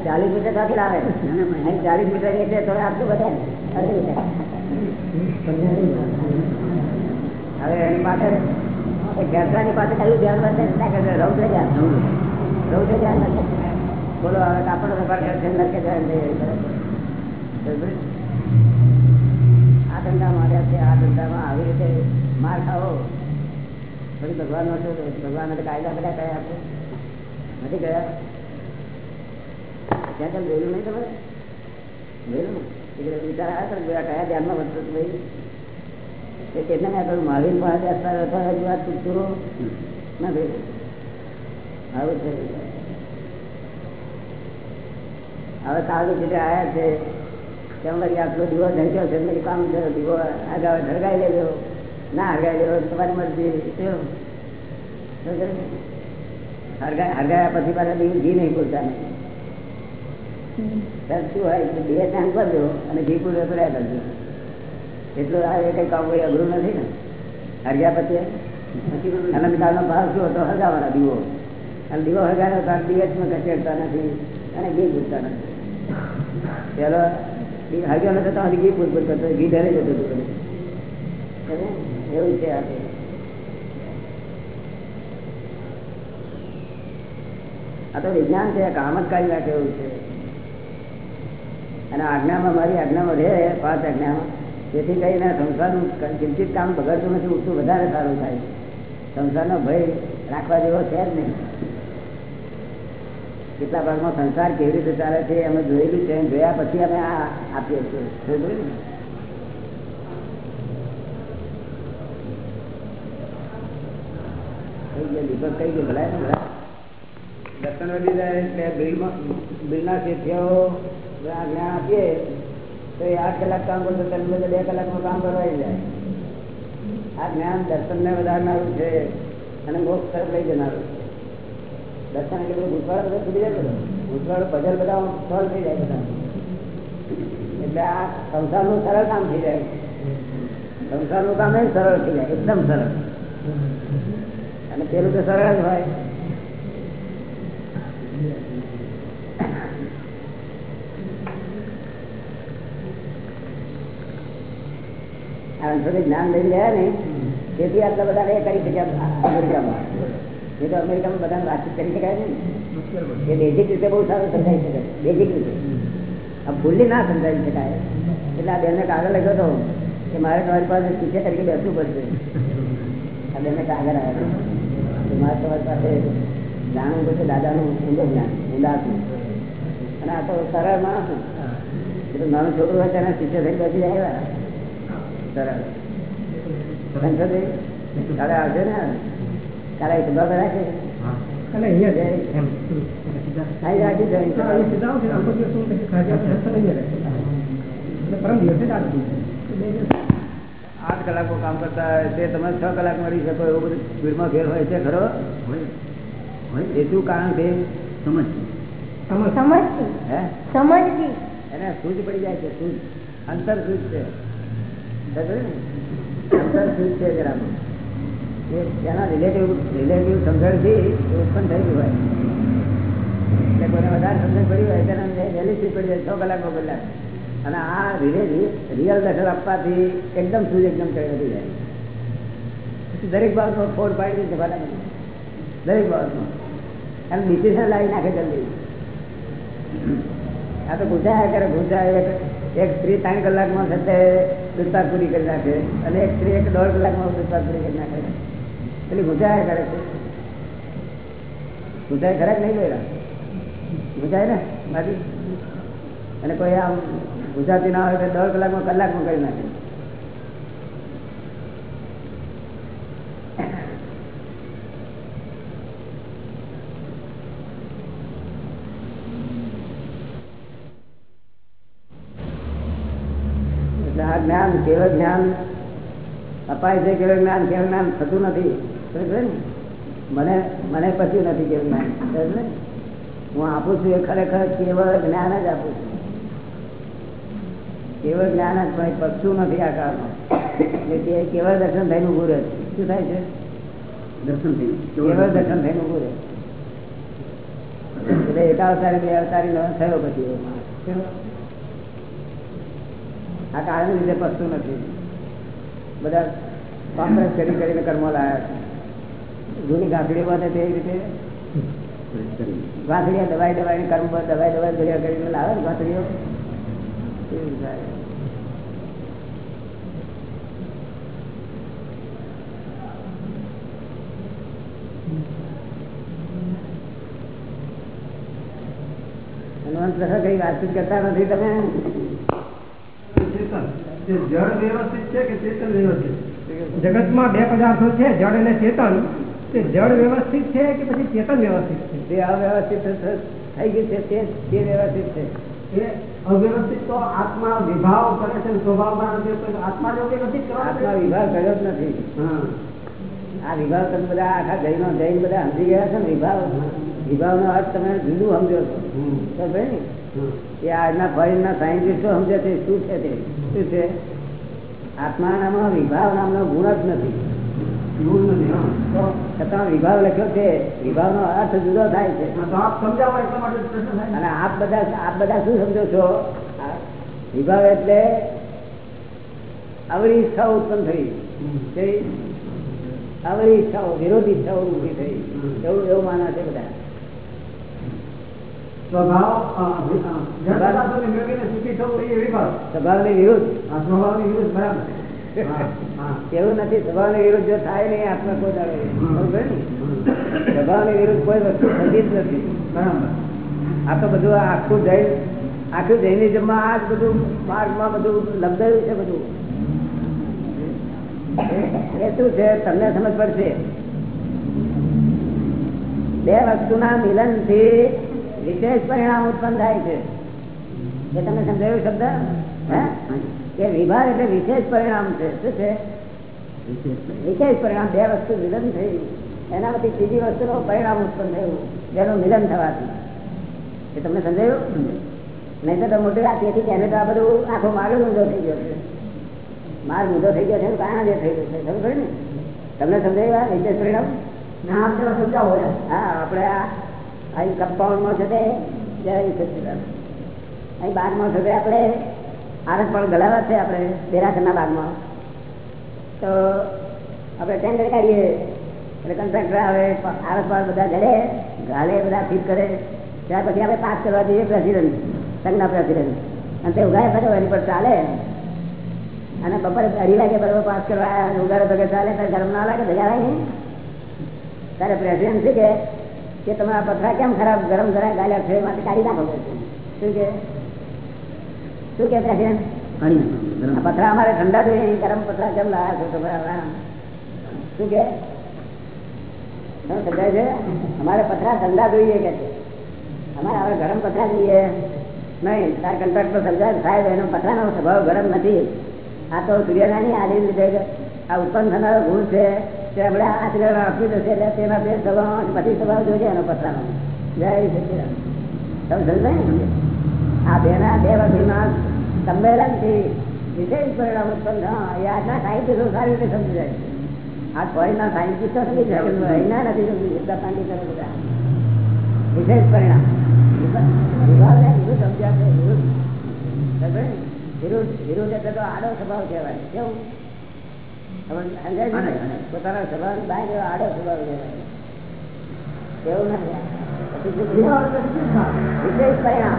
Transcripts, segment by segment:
ચાલીસ મીટર કાથી લાવે ચાલીસ મીટર નીચે થોડા આટલું બધા હવે એની પાસે ખેતરાની પાસે કયું ધ્યાન વધે ના કે રૌદ્ર ધ્યાન રૌદ્ર નથી બોલો, હવે કાપડ વેપાર કરશે. બરોબર? આ ધંધામાં માર્યા છે, આ ધંધામાં આવી રીતે માર ખાવો. પછી ભગવાન શું ભગવાન કાયદા બધા કયા આપો. નથી ગયા ત્યાં ચાલ જોયેલું નહીં તમારે? ને એટલે વિચાર આવ્યા હતા કયા ધ્યાનમાં વધતો હતો ભાઈ. એ મેં કહ્યું મહાવીર પાસે અત્યારે અથવા હજી વાત પૂરો નથી આવું છે હવે કાલે જે આવ્યા છે તેમ વળી આટલો દીવો ઢંક્યો છે મેં કામ થયો દીવો આગળ ઢળગાઈ લેજો. ના હરગાઈ લેવો તમારી મરજી. હરગાય હરગાયા પછી પાછા દીવ ઘી નહીં પૂરતા નહીં. શું હોય? બે ધ્યાન કરજો અને ઘી પૂરે તો કરજો. એટલું આ કઈ કામ કોઈ અઘરું નથી ને? હરિયા પછી અનંતકાળ નો ભાવ શું હતો? હરગાવાના દીવો. અને દીવો હગાડો તો દિવસમાં ઘસેડતા નથી અને ઘી પૂરતા નથી. પેલો હગ્યો નતો તો ઘી પૂર પૂર કરતો ઘી ધરે જતો હતો એવું છે આ આ તો વિજ્ઞાન છે કામ જ કાઢી નાખે એવું છે. અને આજ્ઞામાં મારી આજ્ઞામાં રહે, પાંચ આજ્ઞામાં. જેથી કરીને સંસારનું કિંચિત કામ બગડતું નથી ઉઠતું વધારે સારું થાય સંસારનો ભય રાખવા જેવો છે જ નહીં. કેટલા ભાગમાં સંસાર કેવી રીતે ચાલે છે અમે જોયેલું છે, જોયા પછી અમે આ આપીએ છીએ. જોયું દર્શન વધી જાય બિલના શેઠિયાઓ આજ્ઞા આપીએ. તો એ આઠ કલાક કામ કરતો તેમ બે કલાકમાં કામ કરવાઈ જાય. આ જ્ઞાન દર્શનને વધારનારું છે અને મોક્ષ તરફ લઈ જનારું છે. દર્શન એટલે બધું બધા છૂટી જાય બધું. ભૂતવાળો ભજન બધા સરળ થઈ જાય બધા. એટલે આ સંસારનું સરળ કામ થઈ જાય. સંસારનું કામ એ સરળ થઈ જાય, એકદમ સરળ. અને પેલું તો સરળ જ હોય. આ અંશોને જ્ઞાન લઈ ગયા ને તેથી આટલા બધા એ કરી શક્યા અમેરિકામાં એ તો અમેરિકામાં બધા વાતચીત કરી શકાય ને એ બેઝિક રીતે બહુ સારું સમજાવી શકાય બેઝિક રીતે આ ભૂલી ના સમજાવી શકાય એટલે આ બેનને કાગળ લખ્યો હતો કે મારે તમારી પાસે શિક્ષક તરીકે બેસવું પડશે આ બેનને કાગળ આવ્યો કે મારે તમારી પાસે જાણવું પડશે દાદાનું ઊંડું જ્ઞાન ઊંડાતું અને આ તો સરળ માણસ ને. એ તો નાનું છોકરું હોય તેના શિષ્ય થઈ બેસી જાય સરળ સંસદે કાલે આવજો ને કાલે સભા આઠ કલાકો કામ કરતા હોય તે તમે છ કલાક મળી શકો એવું બધું ભીડમાં ફેર હોય છે ખરો? એ શું કારણ છે? સમજ સમજ હે? સમજથી એને સૂજ પડી જાય છે સૂજ અંતર સૂજ છે. એના રિલેટિવ રિલેટિવ સમજણથી ઉત્પન્ન થયેલું હોય. એટલે કોઈને વધારે સમજણ હોય તેને વહેલી પડી જાય છ કલાકનો કલાક. અને આ રિયલ દખલ આપવાથી એકદમ સૂઝ એકદમ કરી વધી જાય. દરેક દરેક બાબતમાં ફોડ પાડી દે ભાડા દરેક બાબતમાં. એમ ડિસિઝન લાવી નાખે જલ્દી. આ તો ગુજાયા કરે ગુજાય એક સ્ત્રી ત્રણ કલાકમાં થતે દુષ્પાક પૂરી કરી નાખે. અને એક સ્ત્રી એક દોઢ કલાકમાં દુષ્પાક પૂરી કરી નાખે. એટલે ગુજાયા કરે છે ગુજાય ખરા નહીં બોલ્યા ગુજાય ને બાકી અને કોઈ આમ ગુજરાતી ના હોય તો દોઢ કલાકમાં કલાકમાં કરી નાખે એટલે આ જ્ઞાન કેવળ જ્ઞાન અપાય છે કેવળ જ્ઞાન કેવળ જ્ઞાન થતું નથી. ને? મને મને પચ્યું નથી કેવું જ્ઞાન. ને? હું આપું છું એ ખરેખર કેવળ જ્ઞાન જ આપું છું. કેવળ જ્ઞાન જ પણ પચતું નથી આ કાળમાં. એટલે કેવળ દર્શન થઈ નું રહે. શું થાય છે? દર્શન થયું કેવળ દર્શન થઈ નું રહે. એટલે એક અવતારી બે અવતારી થયો પછી? આ કારણ લીધે પસતું નથી. બધા કોમ્પ્રેસ કરી કરીને કર્મો લાયા છે. જૂની ગાંઠડી વધે તે રીતે ગાંઠડીઓ દવાઈ દવાઈ કર્મ, દવાઈ દવાઈ ભેગા કરીને લાવે ને ગાંઠડીઓ એવું હનુમાન કઈ વાતચીત કરતા નથી તમે ચેતન તે જળ વ્યવસ્થિત છે કે ચેતન વ્યવસ્થિત જગતમાં બે પદાર્થો છે જળ અને ચેતન. તે જળ વ્યવસ્થિત છે કે પછી ચેતન વ્યવસ્થિત છે? જે અવ્યવસ્થિત થઈ ગયું છે તે તે વ્યવસ્થિત છે. એ અવ્યવસ્થિત તો આત્મા વિભાવ કરે છે સ્વભાવમાં નથી તો આત્મા જો આત્મા કરવાનો? વિભાગ કર્યો જ નથી. હા. આ વિભાગ તમે બધા આખા જૈનો જૈન બધા સમજી ગયા છે ને વિભાવ? વિભાવનો અર્થ તમે જુદું સમજો છો. હમ. તો ભાઈ. એ આજના ફોરેનના સાયન્ટિસ્ટો સમજે છે શું છે તે? શું છે? આત્માનામાં વિભાવ નામનો ગુણ જ નથી. છતાં વિભાવ લખ્યો છે વિભાવનો અર્થ જુદો થાય છે. અને આપ બધા આપ બધા શું સમજો છો? વિભાવ એટલે અવરી ઈચ્છા ઉત્પન્ન થઈ? અવરી ઈચ્છાઓ વિરોધી ઈચ્છાઓ ઊભી થઈ. એવું એવું માના છે બધા સ્વભાવ અ, વિ- અ, જળ પદાર્થોને મેળવીને સુખી થવું એ વિભાવ સ્વભાવની વિરુદ્ધ. સ્વભાવની વિરુદ્ધ બરાબર. હા હા એવું નથી સ્વભાવની વિરુદ્ધ જો થાય નહીં આત્મા કોઈ દાડે સ્વભાવની વિરુદ્ધ કોઈ વસ્તુ થતી જ નથી. બરાબર. આ તો બધું આખું જૈન આખું જૈનિઝમમાં આ જ બધું માર્ગમાં બધું લબ્ધાયું છે બધું. એ શું છે? તમને સમજ પડશે. બે વસ્તુના મિલનથી વિશેષ પરિણામ ઉત્પન્ન થાય છે. એ તમે સમજાયું શબ્દ? હે? કે વિભાગ એટલે વિશેષ પરિણામ છે. શું છે? વિશેષ પરિણામ બે વસ્તુ મિલન થઈ. એના પછી ત્રીજી વસ્તુનું પરિણામ ઉત્પન્ન થયું. જેનું મિલન થવાથી. એ તમને સમજાયું નહીં તો મોટી વાત એથી હતી કે એને તો આ બધું આખો માર્ગ ઊંધો થઈ ગયો છે. માર્ગ ઊંધો થઈ ગયો છે કારણ જે થઈ ગયું છે સમજ ને? તમને સમજાયું આ વિશેષ પરિણામ? ના આપ જરા સમજાવો. હા આપણે આ અહીં કમ્પાઉન્ડમાં છે તે, જય સચિદાન અહીં બાગમાં છે તે આપણે, આરસ પણ ગલાવા છે આપણે, દેરાસરના બાગમાં તો આપણે ટેન્ડર કાઢીએ, એટલે કન્ટ્રાક્ટર આવે, આરસ પર બધા ઘરે ગાલે બધા ફીટ કરે. ત્યાર પછી આપણે પાસ કરવા જઈએ પ્રેસિડેન્ટ સંઘના પ્રેસિડેન્ટ અને તે ઉગાડે પછી એની પર ચાલે. અને બપોરે અઢી વાગે બરોબર પાસ કરવા, ઉગાડે ભગે ચાલે ત્યારે ગરમ ના લાગે ભેગા નહીં ત્યારે પ્રેસિડેન્ટ છે કે કે તમારા પથરા કેમ ખરાબ ગરમ ગરમ ગાલ્યા છે માટે કાઢી નાખો. શું કે? શું કે પથરા અમારે ઠંડા જોઈએ ગરમ પથરા કેમ લાવ્યા છો તમારા શું કે? સમજાય છે? અમારે પથરા ઠંડા જોઈએ કે છે? અમારે હવે ગરમ પથરા જોઈએ. નહીં તાર કંટ્રાક્ટર સમજાય સાહેબ એનો પથરાનો સ્વભાવ ગરમ નથી. આ તો સૂર્યનાની આલી લીધે આ ઉત્પન્ન થનારો ગુણ છે. તે આપણે આચરણ આપી એટલે તેના બે સ્વભાવ પછી સ્વભાવ જોજે એનો પથરાનો જય સચિદાન તમે સમજાય આ બેના બે વસ્તુના સંમેલનથી વિશેષ પરિણામ ઉત્પન્ન એ આજના સાહિત્ય સારી રીતે સમજી જાય છે આ ફોરેનના સાયન્ટિસ્ટો સમજી જાય અહીંના નથી સમજી શકતા સાયન્ટિસ્ટો બધા. વિશેષ પરિણામ. વિભાગને સમજ્યા છે વિરુદ્ધ. સમજે ને? વિરુદ્ધ વિરુદ્ધ એટલે તો આડો સ્વભાવ કહેવાય. કેવું? પોતાના સ્વભાવ બહાર આડો સ્વભાવ એવું નથી વિશેષ પરિણામ.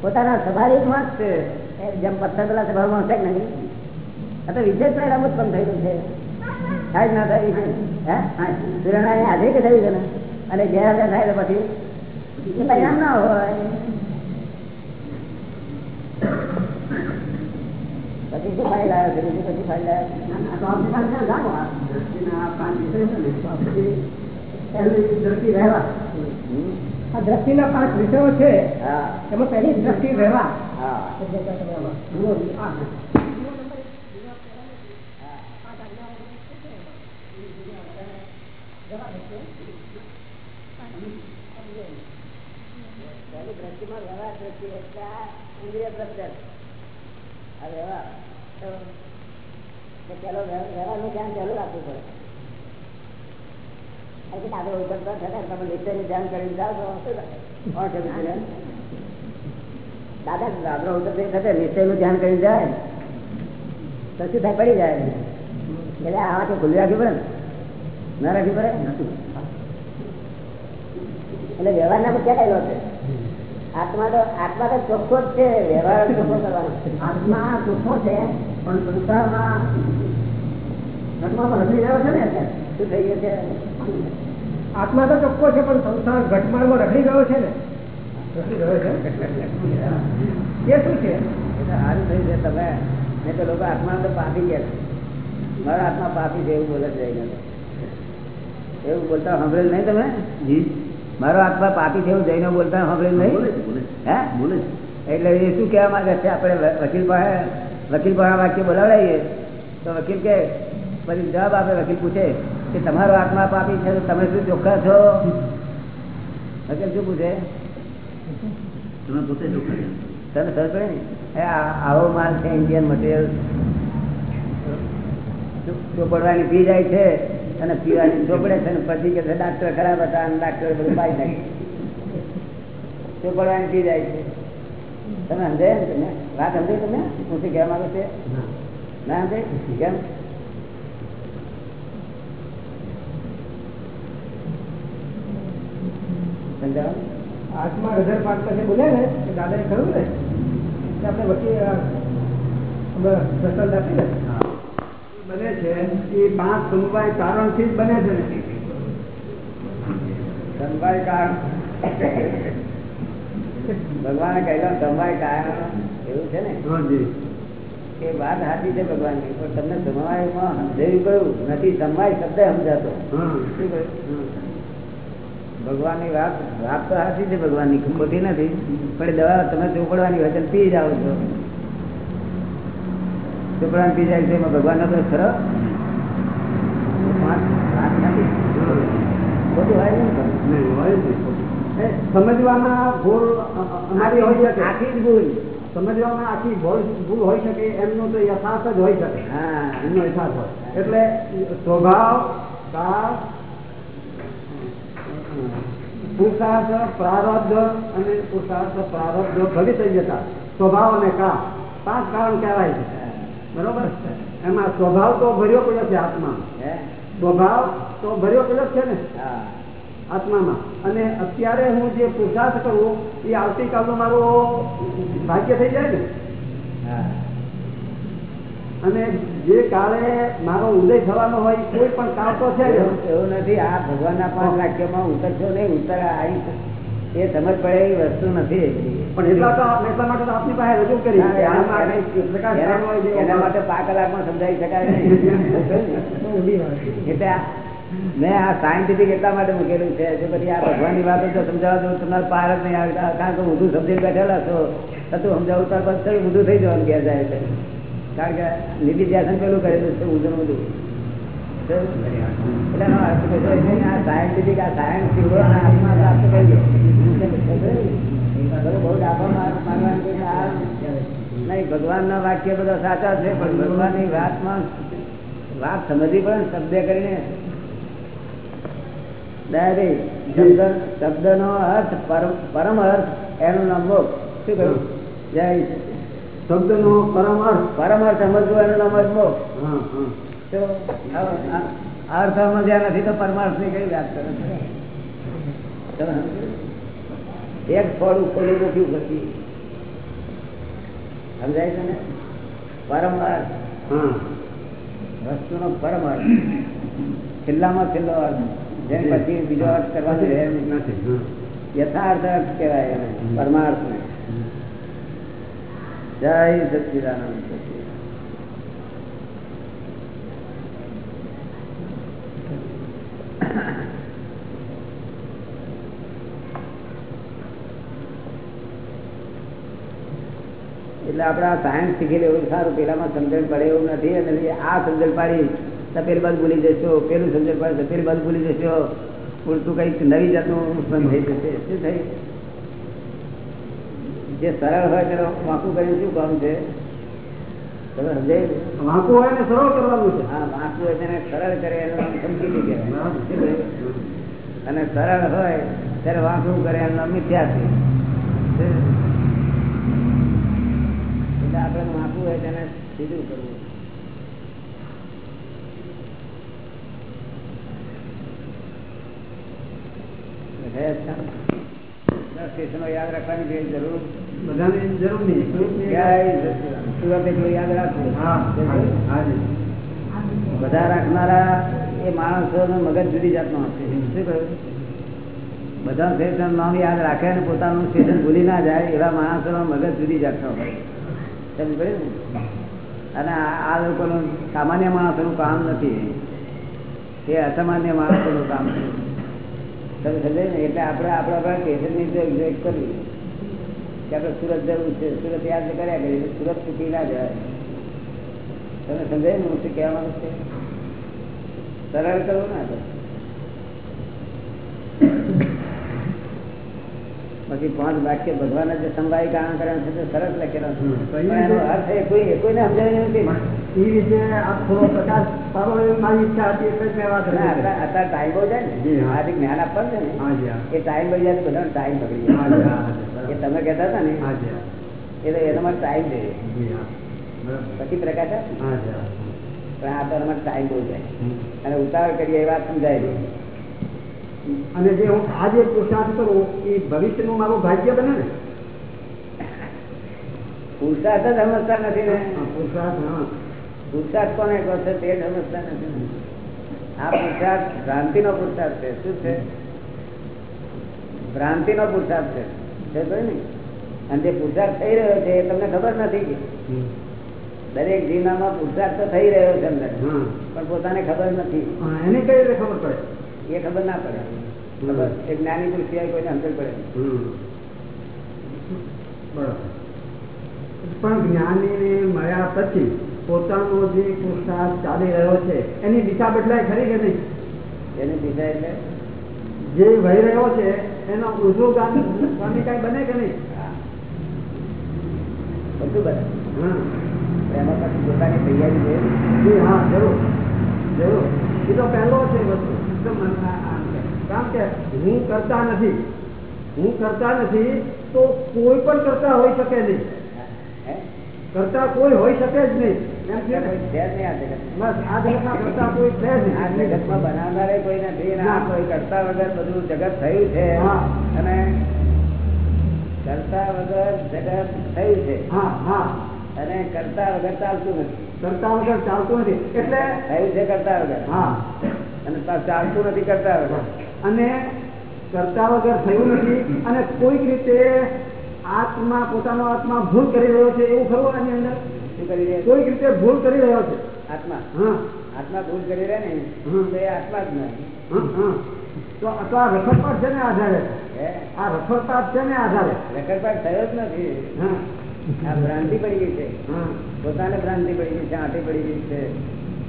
પોતાના સ્વાભાવિકમાં જ છે. જેમ પથ્થર પેલા સ્વભાવમાં છે નહીં? આ તો વિશેષ પરિણામ ઉત્પન્ન થયેલું છે. થાય ના થાય હે? હા? આજે કે થયું છે ને? અને ગેરહાજર થાય તો પછી એ પરિણામ ના હોય. પછી શું આવ્યો? છે પછી ફાયદા આ તો આપણે ખાલી ત્યાં જાણો આ દ્રષ્ટિના આ પાંચ વિષય છે ને, રહેવા. પાંચ વિષયો એમાં પહેલી દ્રષ્ટિ વ્યવહાર હા એટલે કે તમે આમાં જુઓ, આ. પહેલી દ્રષ્ટિમાં વ્યવહાર દ્રષ્ટિ એટલે આ ઇન્દ્રિય પ્રત્યક્ષ. તો તો પેલો વ્યવહારનું ધ્યાન ચાલુ રાખવું પડે. આગળ ઉતરતા થતા તમે નિશ્ચયનું ધ્યાન કરીને જાઓ તો શું બીજું? દાદા, આગળ ઉતરતા થતા નિશ્ચયનું ધ્યાન કરીને જાય. તો શું થાય? પડી જાય. એટલે આવાથી ખુલ્લી રાખવી પડે ને? ના રાખવી પડે? એટલે વ્યવહારના ક્યાં કહેલો છે? આત્મા તો આત્મા તો ચોખ્ખો જ છે વ્યવહાર ચોખ્ખો કરવાનો આત્મા ચોખ્ખો છે પણ સંસારમાં ઘટમાં રખડી રહ્યો છે ને શું થઈ ગયું છે? આત્મા તો ચોખ્ખો છે પણ સંસાર ઘટમાળમાં રખડી ગયો છે ને? રખડી રહ્યો છે? એ શું છે? સારું થઈ છે તમે તો લોકો આત્મા તો પાપી ગયા મારા આત્મા પાપી છે એવું બોલે છે એવું બોલતા સાંભળેલ નહીં તમે? મારો આત્મા પાપી છે એવું જઈને બોલતા સાંભળે નહીં? હે? બોલે એટલે એ શું કહેવા માંગે છે? આપણે વકીલ પાસે વકીલ પાસે વાક્ય બોલાવડાવીએ તો વકીલ કે પછી જવાબ આપે વકીલ પૂછે કે તમારો આત્મા પાપી છે તો તમે શું ચોખ્ખા છો? વકીલ શું પૂછે? તમે પોતે ચોખ્ખા. તને ખબર પડે ને? એ આવો માલ છે ઇન્ડિયન મટીરિયલ ચોપડવાની ફી જાય છે અને પીવાની ચોપડે છે પછી કે ડાક્ટર ખરાબ હતા અને ડાક્ટર બધું પાઈ નાખે ચોપડવાની પી જાય છે. તમે સમજાય ને તમે વાત સમજાય તમે હું શું કહેવા માંગુ છે? ના. સમજાય? કેમ? આત્મા હજાર પાંચ પાસે બોલ્યા ને દાદાએ કહ્યું ને આપણે વકીલ આ, આપી ને બને છે એ પાંચ સમવાય કારણથી જ બને છે ને? સમવાય કારણ ભગવાને કહેલો સમવાય કારણ એવું છે ને? એ વાત સાચી છે ભગવાનની પણ તમને સમવાયમાં સમજાયું કયું નથી સમવાય શબ્દ સમજાતો. શું કહ્યું? ભગવાનની વાત વાત તો સાચી છે ભગવાનની ખોટી નથી પણ દવા તમે ચોપડવાની વચન પી જાઓ છો. એમાં ભગવાનનો તો ખરો. હોય હોય સમજવામાં ભૂલ અમારી હોઈ શકે. આખી જ ભૂલ. સમજવામાં આખી ભૂલ ભૂલ હોઈ શકે એમનો તો યથાર્થ જ હોઈ શકે. હા. એમનો યથાર્થ હોય. એટલે સ્વભાવ કાળ પુરુષાર્થ પ્રારબ્ધ અને પુરુષાર્થ પ્રારબ્ધ ભવિષ્યતા સ્વભાવ અને કાળ પાંચ કારણ કહેવાય છે. બરોબર એમાં સ્વભાવ તો ભર્યો પડ્યો છે આત્મા સ્વભાવ તો ભર્યો પડ્યો છે ને? આત્મામાં. અને અત્યારે હું જે પુરુષાર્થ કરું એ આવતીકાલનું મારો ભાગ્ય થઈ જાય ને? હા. અને જે કાળે મારો ઉદય થવાનો હોય કોઈ પણ કાળ તો છે એવું નથી. આ ભગવાનના પાંચ વાક્યમાં ઉતરશો નહીં ઉતર આવી એ સમજ પડે એવી વસ્તુ નથી પણ એટલા એટલા માટે આપની પાસે રજૂ કરી. એના માટે- પ્રકાશ પાડવો હોય એના- જેવો એના માટે પાંચ કલાકમાં સમજાવી શકાય નહીં. ઊંડી વાત. છે. એટલે મેં આ સાયન્ટિફિક એટલા માટે મૂકેલું છે જો પછી આ ભગવાનની વાતો તો સમજાવવા દઉં તમારે પાર જ નહીં આવતા કારણ કે ઊંધું સમજી બેઠેલા છો. તો તું સમજાવું તાર પછી ઊંધું થઈ જવાનું ઘેર જાય છે કારણ કે નિધિ ધ્યાસન પેલું કરેલું છે ઊંધું ઊંધું તો એટલે સાયન્ટિફિક આ સાયન્સ આત્મા પ્રાપ્ત બહુ ડાબા નહીં ભગવાનના વાક્ય બધા સાચા છે પણ ભગવાનની વાતમાં વાત સમજવી પડે ને શબ્દ કરીને. શબ્દ નો અર્થ પરમ અર્થ એનું નામ મોક્ષ શું કહ્યું? જય શબ્દનો પરમ અર્થ. પરમ અર્થ સમજવો એનું નામ જ મોક્ષ હા જ્યાં નથી તો પરમાર્થની કઈ વાત કરે? એક ફળ ખોલી નથી પછી સમજાય છે ને? પરમ અર્થ હા. વસ્તુનો પરમ અર્થ છેલ્લામાં છેલ્લો અર્થ. જેમ પછી બીજો અર્થ કરવાનો રહે નથી. યથાર્થ અર્થ કહેવાય એને. પરમાર્થ ને જય સચિદાનંદ સચિદાનંદ. એટલે આપણે આ સાયન્સ શીખેલું એવું સારું. પેલામાં સમજણ પડે એવું નથી. અને આ સમજણ પાડી તપેલ પેલી બાજુ ભૂલી જશો. પેલું સમજણ પાડે તપેલ પેલી બાજુ ભૂલી જશો. પૂરતું કંઈક નવી જાતનું ઉત્પન્ન થઈ જશે. શું થઈ જે સરળ હોય તેનો વાંકું કરીને શું કામ છે? તમે સમજાય વાંકું હોય ને સરળ કરવાનું છે. હા વાંકું હોય તેને સરળ કરે એનું નામ સમજી કહેવાય અને સરળ હોય ત્યારે વાંકું કરે એનું નામ મિથ્યા છે. આપણે માપવું હોય તેને સીધું કરવું. સ્ટેશનો યાદ રાખવાની કઈ જરૂર. બધાને જરૂર નહીં જય સચિદાનંદ. સુરત એટલું યાદ રાખવું બધા રાખનારા એ માણસો મગજ જુદી જાતનો હશે શું કહ્યું? બધા સ્ટેશન નામ યાદ રાખે અને પોતાનું સ્ટેશન ભૂલી ના જાય એવા માણસો મગજ જુદી જાતનો હોય. સમજ? અને આ લોકોનું સામાન્ય માણસોનું કામ નથી. એ અસામાન્ય માણસોનું કામ છે. તમે સમજાય ને? એટલે આપણે આપણા આપણા સ્ટેશનની જો એક્ઝેક્ટ કરવી કે આપણે સુરત જવું છે. સુરત યાદ કર્યા કરીએ સુરત સુધી ના જાય. તમે સમજાય ને? હું શું કહેવાનું છે? સરળ કરવું ના બાકી પાંચ વાક્ય ભગવાન જે સમવાય કારણ કર્યા છે સરસ લખેલા એનો અર્થ એ કોઈ કોઈને સમજાય નથી. એ વિશે થોડો પ્રકાશ પાડવો મારી ઈચ્છા હતી એટલે મેં વાત અત્યારે અત્યારે ટાઈમ બહુ જાય ને. આજે જ્ઞાન આપવાનું છે ને. એ ટાઈમ બળી જાય તો બધાનો ટાઈમ બગડી જાય. એ તમે કહેતા હતા ને. હાજી હા. એ તો એના માટે ટાઈમ પછી પ્રકાશ પણ આ તો ટાઈમ બહુ જાય. અને ઉતાવળ કરીએ એ વાત સમજાય નહીં. અને જે હું આજે પુરુષાર્થ કરું એ ભવિષ્યનું મારું ભાગ્ય બને ને? પુરુષાર્થ જ સમજતા નથી ને. પુરુષાર્થ હા. પુરુષાર્થ કોને કહો છો તે સમજતા નથી ને. આ પુરુષાર્થ ભ્રાંતિનો પુરુષાર્થ છે. શું છે? ભ્રાંતિનો પુરુષાર્થ છે. ને. અને જે પુરુષાર્થ થઈ રહ્યો છે એ તમને ખબર નથી. દરેક જીવનામાં પુરુષાર્થ તો થઈ રહ્યો છે અંદર પણ પોતાને ખબર નથી. એને કઈ રીતે ખબર પડે? એ ખબર ના પડે. ખબર. એ જ્ઞાની પુરુષ સિવાય કોઈને અંતર પડે પણ જ્ઞાનીને મળ્યા પછી પોતાનો જે પુરુષાર્થ ચાલી રહ્યો છે એની દિશા બદલાય ખરી કે નહીં? એની દિશા એટલે? જે વહી રહ્યો છે એનો ઉજો ગામી કઈ કાંઈ બને કે નહીં. બધું બને. એમાં પછી પોતાની તૈયારી છે. હા જરૂર. જરૂર. એ તો પહેલો છે વસ્તુ. એકદમ છે. કારણ કે હું કરતા નથી. હું કરતા નથી તો કોઈ પણ કરતા હોઈ શકે નહીં. કરતા કોઈ હોઈ શકે જ નહીં. બનાવનારે કોઈ નથી. કોઈ કરતા વગર બધું જગત થયું છે. હા. અને કરતા વગર જગત થયું છે. હા હા. અને કરતા વગર ચાલતું નથી. કરતા વગર ચાલતું નથી. એટલે થયું છે કરતા વગર? હા. અને ચાલતું નથી કરતા વગર? અને કરતા વગર થયું નથી અને કોઈક રીતે આત્મા પોતાનો આત્મા ભૂલ કરી રહ્યો છે એવું ખરું આની અંદર? શું કરી રહ્યા કોઈક રીતે ભૂલ કરી રહ્યો છે. આત્મા? હા. આત્મા ભૂલ કરી રહ્યા ને. તો એ આત્મા જ નહીં. તો તો આ રખડપાટ છે ને આધારે? આ રખડપાટ છે ને આધારે? રખડપાટ થયો જ નથી. હા. આ ભ્રાંતિ પડી ગઈ છે. પોતાને ભ્રાંતિ પડી ગઈ છે આંટી પડી ગઈ છે.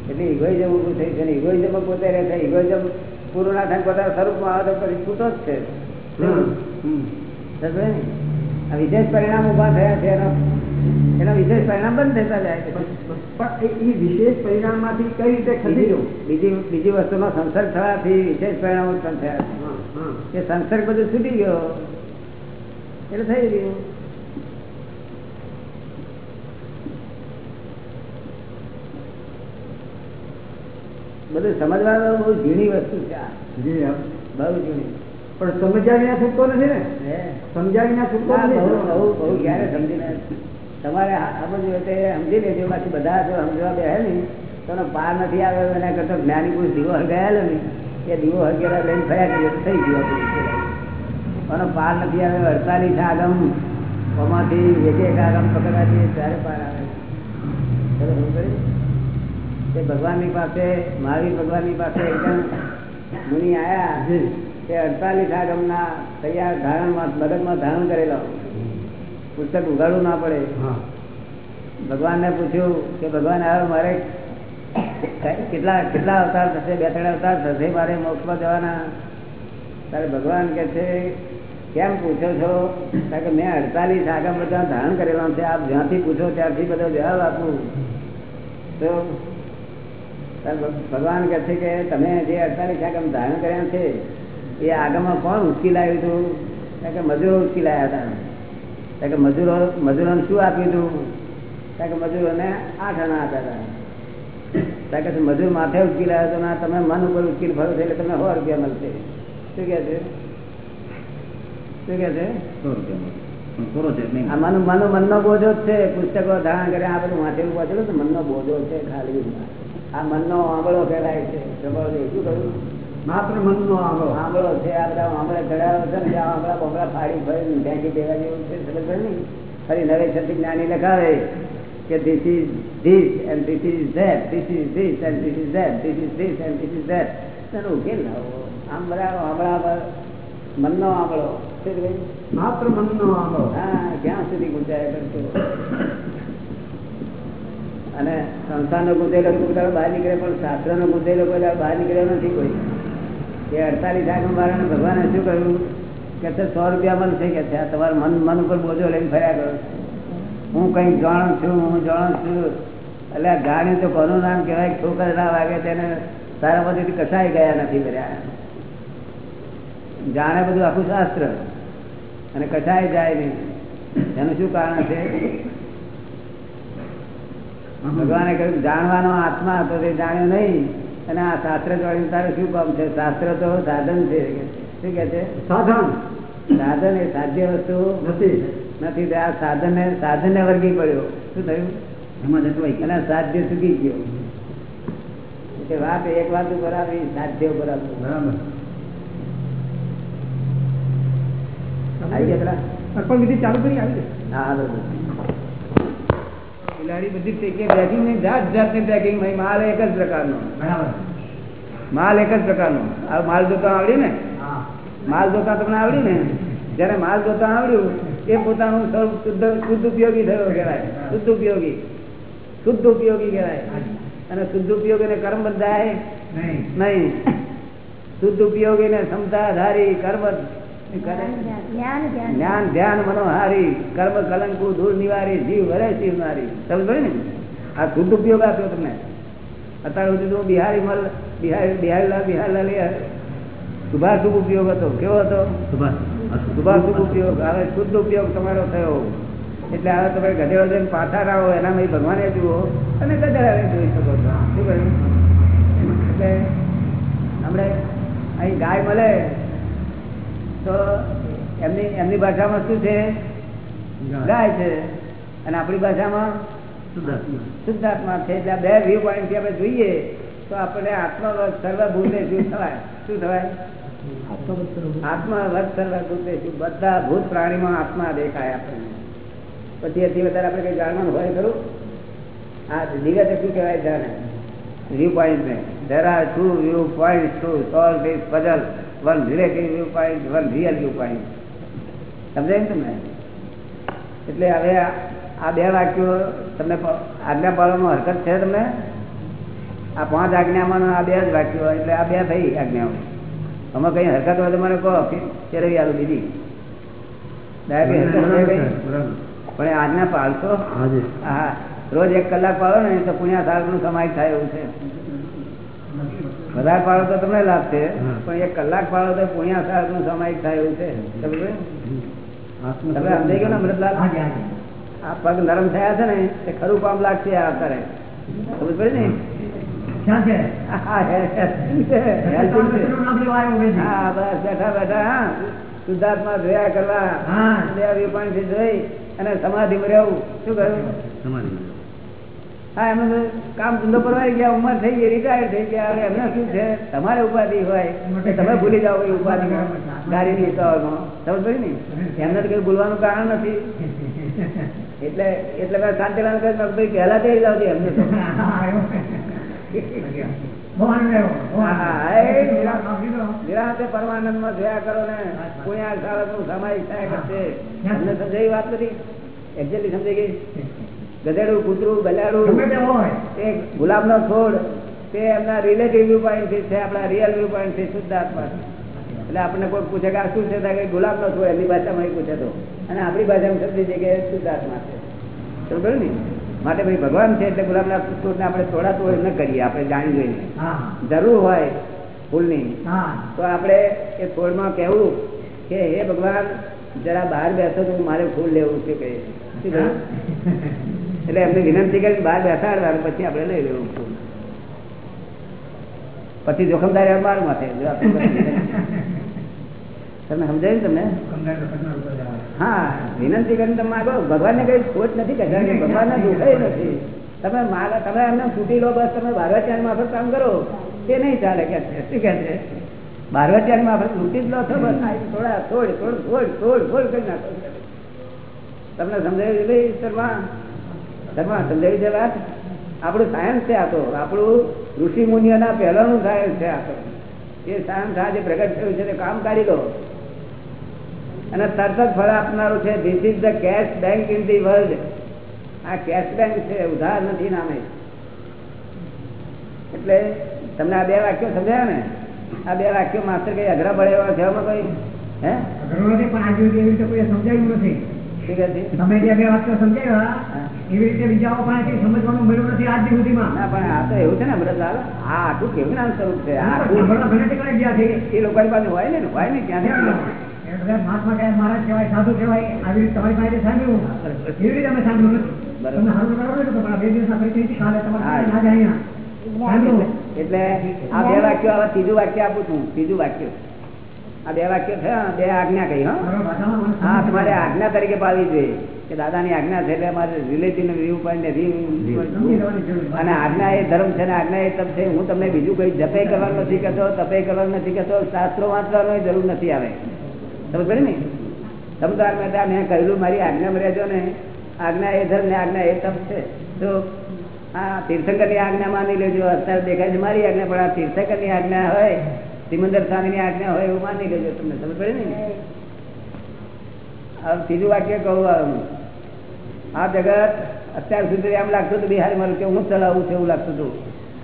એટલે ઇગોઇઝમ ઉભું થઈ છે. ઇગોઇઝમ પોતે રહે છે. ઇગોઇઝમ પૂરું ના થાય પોતાના સ્વરૂપમાં આવે તો પછી છૂટો જ છે? આ વિશેષ પરિણામ ઊભા થયા છે એનો એના વિશેષ પરિણામ બંધ થતા જાય છે. પણ એ- વિશેષ વિશેષ પરિણામમાંથી કઈ રીતે ખસી જવું બીજી બીજી વસ્તુનો સંસર્ગ થવાથી વિશેષ પરિણામ ઉત્પન્ન થયા છે. એ સંસર્ગ બધું છૂટી ગયો. એટલે થઈ ગયું બધું સમજવાનું બહુ ઝીણી વસ્તુ છે. બહુ ઝીણી. પણ સમજાવી ના છૂટતો નથી ને? સમજાવી ના, નથી? બહુ બહુ ક્યારે સમજીને તમારે આ બધું સમજી લેજો. બાકી બધા જો સમજવા બે ને તો પાર નથી આવ્યો એના કરતા જ્ઞાની પુરુષ દીવો હળગાયેલો ને એ દીવો હળગેલા લઈને ફર્યા ગયો થઈ ગયો પણ પાર નથી આવ્યો અડતાલીસ આગમ એમાંથી એક એક આગમ પકડાતી ત્યારે પાર આવે પડી? તે ભગવાનની પાસે મહાવીર ભગવાનની પાસે એકદમ મુનિ આયા જી તે અડતાલીસ આગમના તૈયાર ધારણમાં મગજમાં ધારણ કરેલો. પુસ્તક ઉગાડવું ના પડે. ભગવાનને પૂછ્યું કે ભગવાન હવે મારે કેટલા કેટલા અવતાર થશે? બે ત્રણ અવતાર થશે મારે મોક્ષમાં જવાના. ત્યારે ભગવાન કે છે કેમ પૂછો છો? કારણ કે મેં અડતાલીસ આગમ બધા ધારણ કરેલા છે આપ જ્યાંથી પૂછો ત્યાંથી બધો જવાબ આપું. તો ભગવાન કહે છે કે તમે જે અડતાલીસ આગમ ધારણ કર્યા છે એ આગમમાં કોણ ઉચકી લાવ્યું હતું કે મજૂરો ઉચકી લાવ્યા હતા. કારણ કે મજૂરો મજૂરોને શું આપ્યું હતું કારણ કે મજૂરોને આઠ આના આપ્યા હતા. કારણ કે મજૂર માથે ઉચકી લાવ્યો તો ના તમે મન ઉપર ઉચકીને ફરો છો એટલે તમને સો રૂપિયા મળશે. શું કહે છે? શું કહે છે? સો રૂપિયા મનનો બોજો જ છે. પુસ્તકો ધારણ કરે આ બધું વાંચેલું વાંચેલું મનનો બોજો છે ખાલી આ મનનો આંબળો ફેલાય છે છે શું કહ્યું? માત્ર મનનો આંગળો. આંબળો છે આ બધા આંબળા ચડાવો છે ને ત્યાં આંબળા બોંબળા ફાડી ફરી ફેંકી દેવા જેવું છે ને? ફરી નવે છત્રી જ્ઞાની લખાવે કે this is this and this is that this is this and this is that this is this and this is that તેનો ઉકેલ લાવો આમ બધા આંબળા પર મનનો આંબળો માત્ર મનનો આંગળો. હા ક્યાં સુધી ગુંજાયા કરશો અને સંસ્થાનો ગુંજેલો કોઈ દાડો બહાર નીકળે, પણ શાસ્ત્રનો કોઈ દાડો બહાર નીકળ્યો નથી કોઈ. એ અડતાલીસ લાખ મારા ભગવાને શું કહ્યું કે છે સો રૂપિયા મન થઈ ગયા છે તમારા મન મન ઉપર બોજો લઈને ફર્યા કરો. હું કંઈક જાણું છું, હું જાણું છું. એટલે જાણ્યું તો કોનું નામ કહેવાય? છોકરા ના વાગે તેને તારા બધું કસાઈ ગયા નથી કર્યા જાણે બધું આખું શાસ્ત્ર. અને કસાઈ જાય નહીં. એનું શું કારણ છે? ભગવાને કહ્યું જાણવાનો આત્મા હતો તે જાણ્યો નહીં. અને આ શાસ્ત્ર જોડીને તારે શું કામ છે? શાસ્ત્ર તો સાધન છે. શું કે છે? સાધન. સાધન એ સાધ્ય વસ્તુ નથી. નથી. આ સાધન સાધન ને વર્ગી પડ્યો. શું થયું? એમાં જતવાઈ અને સાધ્ય ચૂકી ગયો. એટલે વાત એક વાત ઉપર આવી સાધ્ય ઉપર બરાબર. આવી ગયા પેલા? ચાલુ કરી આવી હા બિલાડી બધી પેકિંગ પેકિંગ નહીં જાત જાતની પેકિંગ માલ એક જ પ્રકારનો. માલ એક જ પ્રકારનો. આ માલ જોતા આવડ્યું ને? માલ જોતા તમને આવડ્યું ને? જયારે માલ જોતા આવડ્યું એ પોતાનું શુદ્ધ શુદ્ધ ઉપયોગી થયો કહેવાય. શુદ્ધ ઉપયોગી. શુદ્ધ ઉપયોગી કહેવાય. અને શુદ્ધ ઉપયોગી ને કર્મ બંધાય? નહીં. નહીં. શુદ્ધ ઉપયોગી ને ક્ષમતાધારી કર્મ કરે જ્ઞાન ધ્યાન મનોહારી કર્મ કલંકુ દૂર નિવારી જીવ વરે શિવનારી સમજ ને? આ શુદ્ધ ઉપયોગ આપ્યો તમને. અત્યારે સુધી તો બિહારી મલ બિહારી બિહારીલાલ બિહારીલાલ શુભાશુભ ઉપયોગ હતો. કેવો હતો? શુભાશુભ ઉપયોગ હવે શુદ્ધ ઉપયોગ તમારો થયો. એટલે હવે તમે ગધે જઈને પાછા રહો. એનામાં ભગવાને જુઓ. અને ગધેડા જોઈ શકો છો. શું કહ્યું? એટલે આપણે અહીં ગાય મળે. તો એમની એમની ભાષામાં શું છે? ગાય છે. અને આપણી ભાષામાં શુદ્ધાત્મા. છે. એટલે બે વ્યૂ પોઈન્ટ આપણે જોઈએ તો આપણે આત્મવત સર્વભૂતે શું થવાય. શું થવાય? આત્મવત સર્વભૂતે. શું બધા ભૂત પ્રાણીમાં આત્મા દેખાય આપણને. પછી એથી વધારે આપણે કઈ જાણવાનું હોય ખરું? આ દિવસે શું કહેવાય જાણે? વ્યૂ પોઈન્ટ ને. ધરા are view point points solve solve this puzzle one relative view one one real સમજાય ને તમને? એટલે હવે આ બે વાક્યો તમને આજ્ઞા પાડવામાં હરકત છે તમને? આ પાંચ આજ્ઞામાં આ બે જ વાક્યો એટલે આ બે થઈ આજ્ઞાઓ. અમે કઈ હરકત હોય તો મને કહો કે ફેરવી આવું? બરાબર પણ આજ્ઞા પાડશો હા રોજ એક કલાક પાડો ને તો પુણ્યા સાગરનું સમાય થાય એવું છે. વધારે પાડો તો તમને લાભ છે પણ એક કલાક પાડો તો પુણ્યા સાહેબનું સમાયિક થાય એવું છે. તમે સમજાઈ ગયો ને અમૃતલાલ આ પગ નરમ થયા છે ને એ ખરું કામ લાગશે આ અત્યારે સમજ પડે ને? બેઠા બેઠા શુદ્ધાત્મા જોયા કરવા વ્યૂ જોઈ અને સમાધિમાં રહેવું. શું કહ્યું? તમારી હા પરવાઈ ગયા, ઉંમર થઈ થઈ તમારે ઉપાધિ હોય તમે ભૂલી જાઓ ઉપાધિ ગાડીની ઉતાવળમાં સમજ પડી ને? એમને તો કઈ ભૂલવાનું કારણ નથી. એટલે એટલે શાંતિ ભાઈ તો જાવ એમને પુણ્યા સામાયિક થાય કરશે. સમજાઈ વાત નથી એક્ઝેક્ટલી સમજાઈ ગઈ? ગધેડું કૂતરું બલાડું ગુલાબ નો હોય. એ ગુલાબનો છોડ તે એમના રિલેટિવ વ્યૂ પોઈન્ટ છે આપણા રિયલ વ્યૂ પોઈન્ટથી શુદ્ધ આત્મા એટલે આપણને કોઈ પૂછે કે આ શું છે કે ગુલાબનો છોડ એમની ભાષામાં પૂછે તો. અને આપણી ભાષામાં સમજી છે કે શુદ્ધ આત્મા છે. સમજો ને? માટે ભાઈ ભગવાન છે એટલે ગુલાબના છોડને આપણે થોડા તોડ ન કરીએ આપણે જાણી જોઈને હા. જરૂર હોય ફૂલની હા. તો આપણે એ છોડમાં કહેવું કે હે ભગવાન જરા બહાર બેસો તો મારે ફૂલ લેવું છે કે. શું કહ્યું? એટલે એમને વિનંતી કરી બહાર બેસાડવાનું પછી આપણે લઈ લેવું પછી જોખમદારી અમારું માથે. તમે સમજાયું તમને? હા વિનંતી કરીને તમે માગો ભગવાનને કઈ ખોટ નથી કહેતા ભગવાનને નથી. તમે મારા તમે એમને છૂટી લો બસ તમે ભારતીય માફક કામ કરો. તે નહીં ચાલે કે છે. શું કે છે? ભારતીય માફક છૂટી જ લો છો બસ થોડા થોડ થોડ થોડ થોડ થોડ કરી નાખો. તમને સમજાયું ભાઈ શર્મા શર્મા સમજાવી છે વાત? આપણું સાયન્સ છે આ તો. આપણું ઋષિ મુનિઓના પહેલાનું સાયન્સ છે આ તો. એ સાયન્સ આજે પ્રગટ થયું છે તે કામ કાઢી દો. અને તરત જ ફળ આપનારું છે this is the cash bank in the world આ કેશ બેંક છે ઉધાર નથી નામે. એટલે તમને આ બે વાક્યો સમજાયા ને? આ બે વાક્યો માત્ર કઈ અઘરા પડે એવા છે આમાં કઈ? હે? અઘરો નથી પણ આજે એવી રીતે કોઈ સમજાયું નથી? ઠીક છે? તમે જે બે વાક્યો સમજાવ્યા. એવી રીતે બીજાઓ પાસે સમજવાનું મળ્યું નથી આજ સુધીમાં. ના પણ આ તો એવું છે ને અમૃતલાલ આ આટલું કેવું નામ સ્વરૂપ છે? આ આટલું ઘણા ઘણા ઠેકાણે ગયા છે. એ લોકોની પાસે હોય ને હોય ને ક્યાંથી? મહાત્મા કહેવાય મહારાજ કહેવાય સાધુ કહેવાય આવી રીતે તમારી પાસે સાંભળ્યું. એવી રીતે અમે સાંભળ્યું નથી. બરાબર. તમને સારું કરો ને તો પણ આ બે દિવસના પરિચયથી કાલે તમારે હા. ના જાય અહીંયા. સાંભળ્યું એટલે આ બે વાક્યો આવા ત્રીજું વાક્ય આપું છું ત્રીજું વાક્ય. આ બે વાક્ય છે બે આજ્ઞા કહી હા. મારો તમારે આજ્ઞા તરીકે પાડવી જોઈએ કે દાદાની આજ્ઞા છે એટલે અમારે રિલેટિવ વ્યૂ પોઈન્ટ. અને આજ્ઞા એ ધર્મ છે ને આજ્ઞા એ તપ છે. હું તમને બીજું કઈ જપે કરવાનું નથી કહેતો તપે કરવાનું નથી કહેતો શાસ્ત્રો વાંચવાનો જરૂર નથી આવે. તમે ને? તમે તો આજ્ઞા મેં કહેલું મારી આજ્ઞામાં રહેજો ને. આજ્ઞા એ ધર્મ ને આજ્ઞા એ તપ છે. તો આ તીર્થંકરની આજ્ઞા માની લેજો. અત્યારે દેખાય છે મારી આજ્ઞા પણ આ તીર્થંકરની આજ્ઞા હોય સિમંદર સ્વામીની આજ્ઞા હોય એવું માની લેજો તમને સમજ પડે ને? હવે ત્રીજું વાક્ય કહું આ જગત અત્યાર સુધી એમ લાગતું હતું બિહારી મારું કે હું ચલાવું છું એવું લાગતું હતું.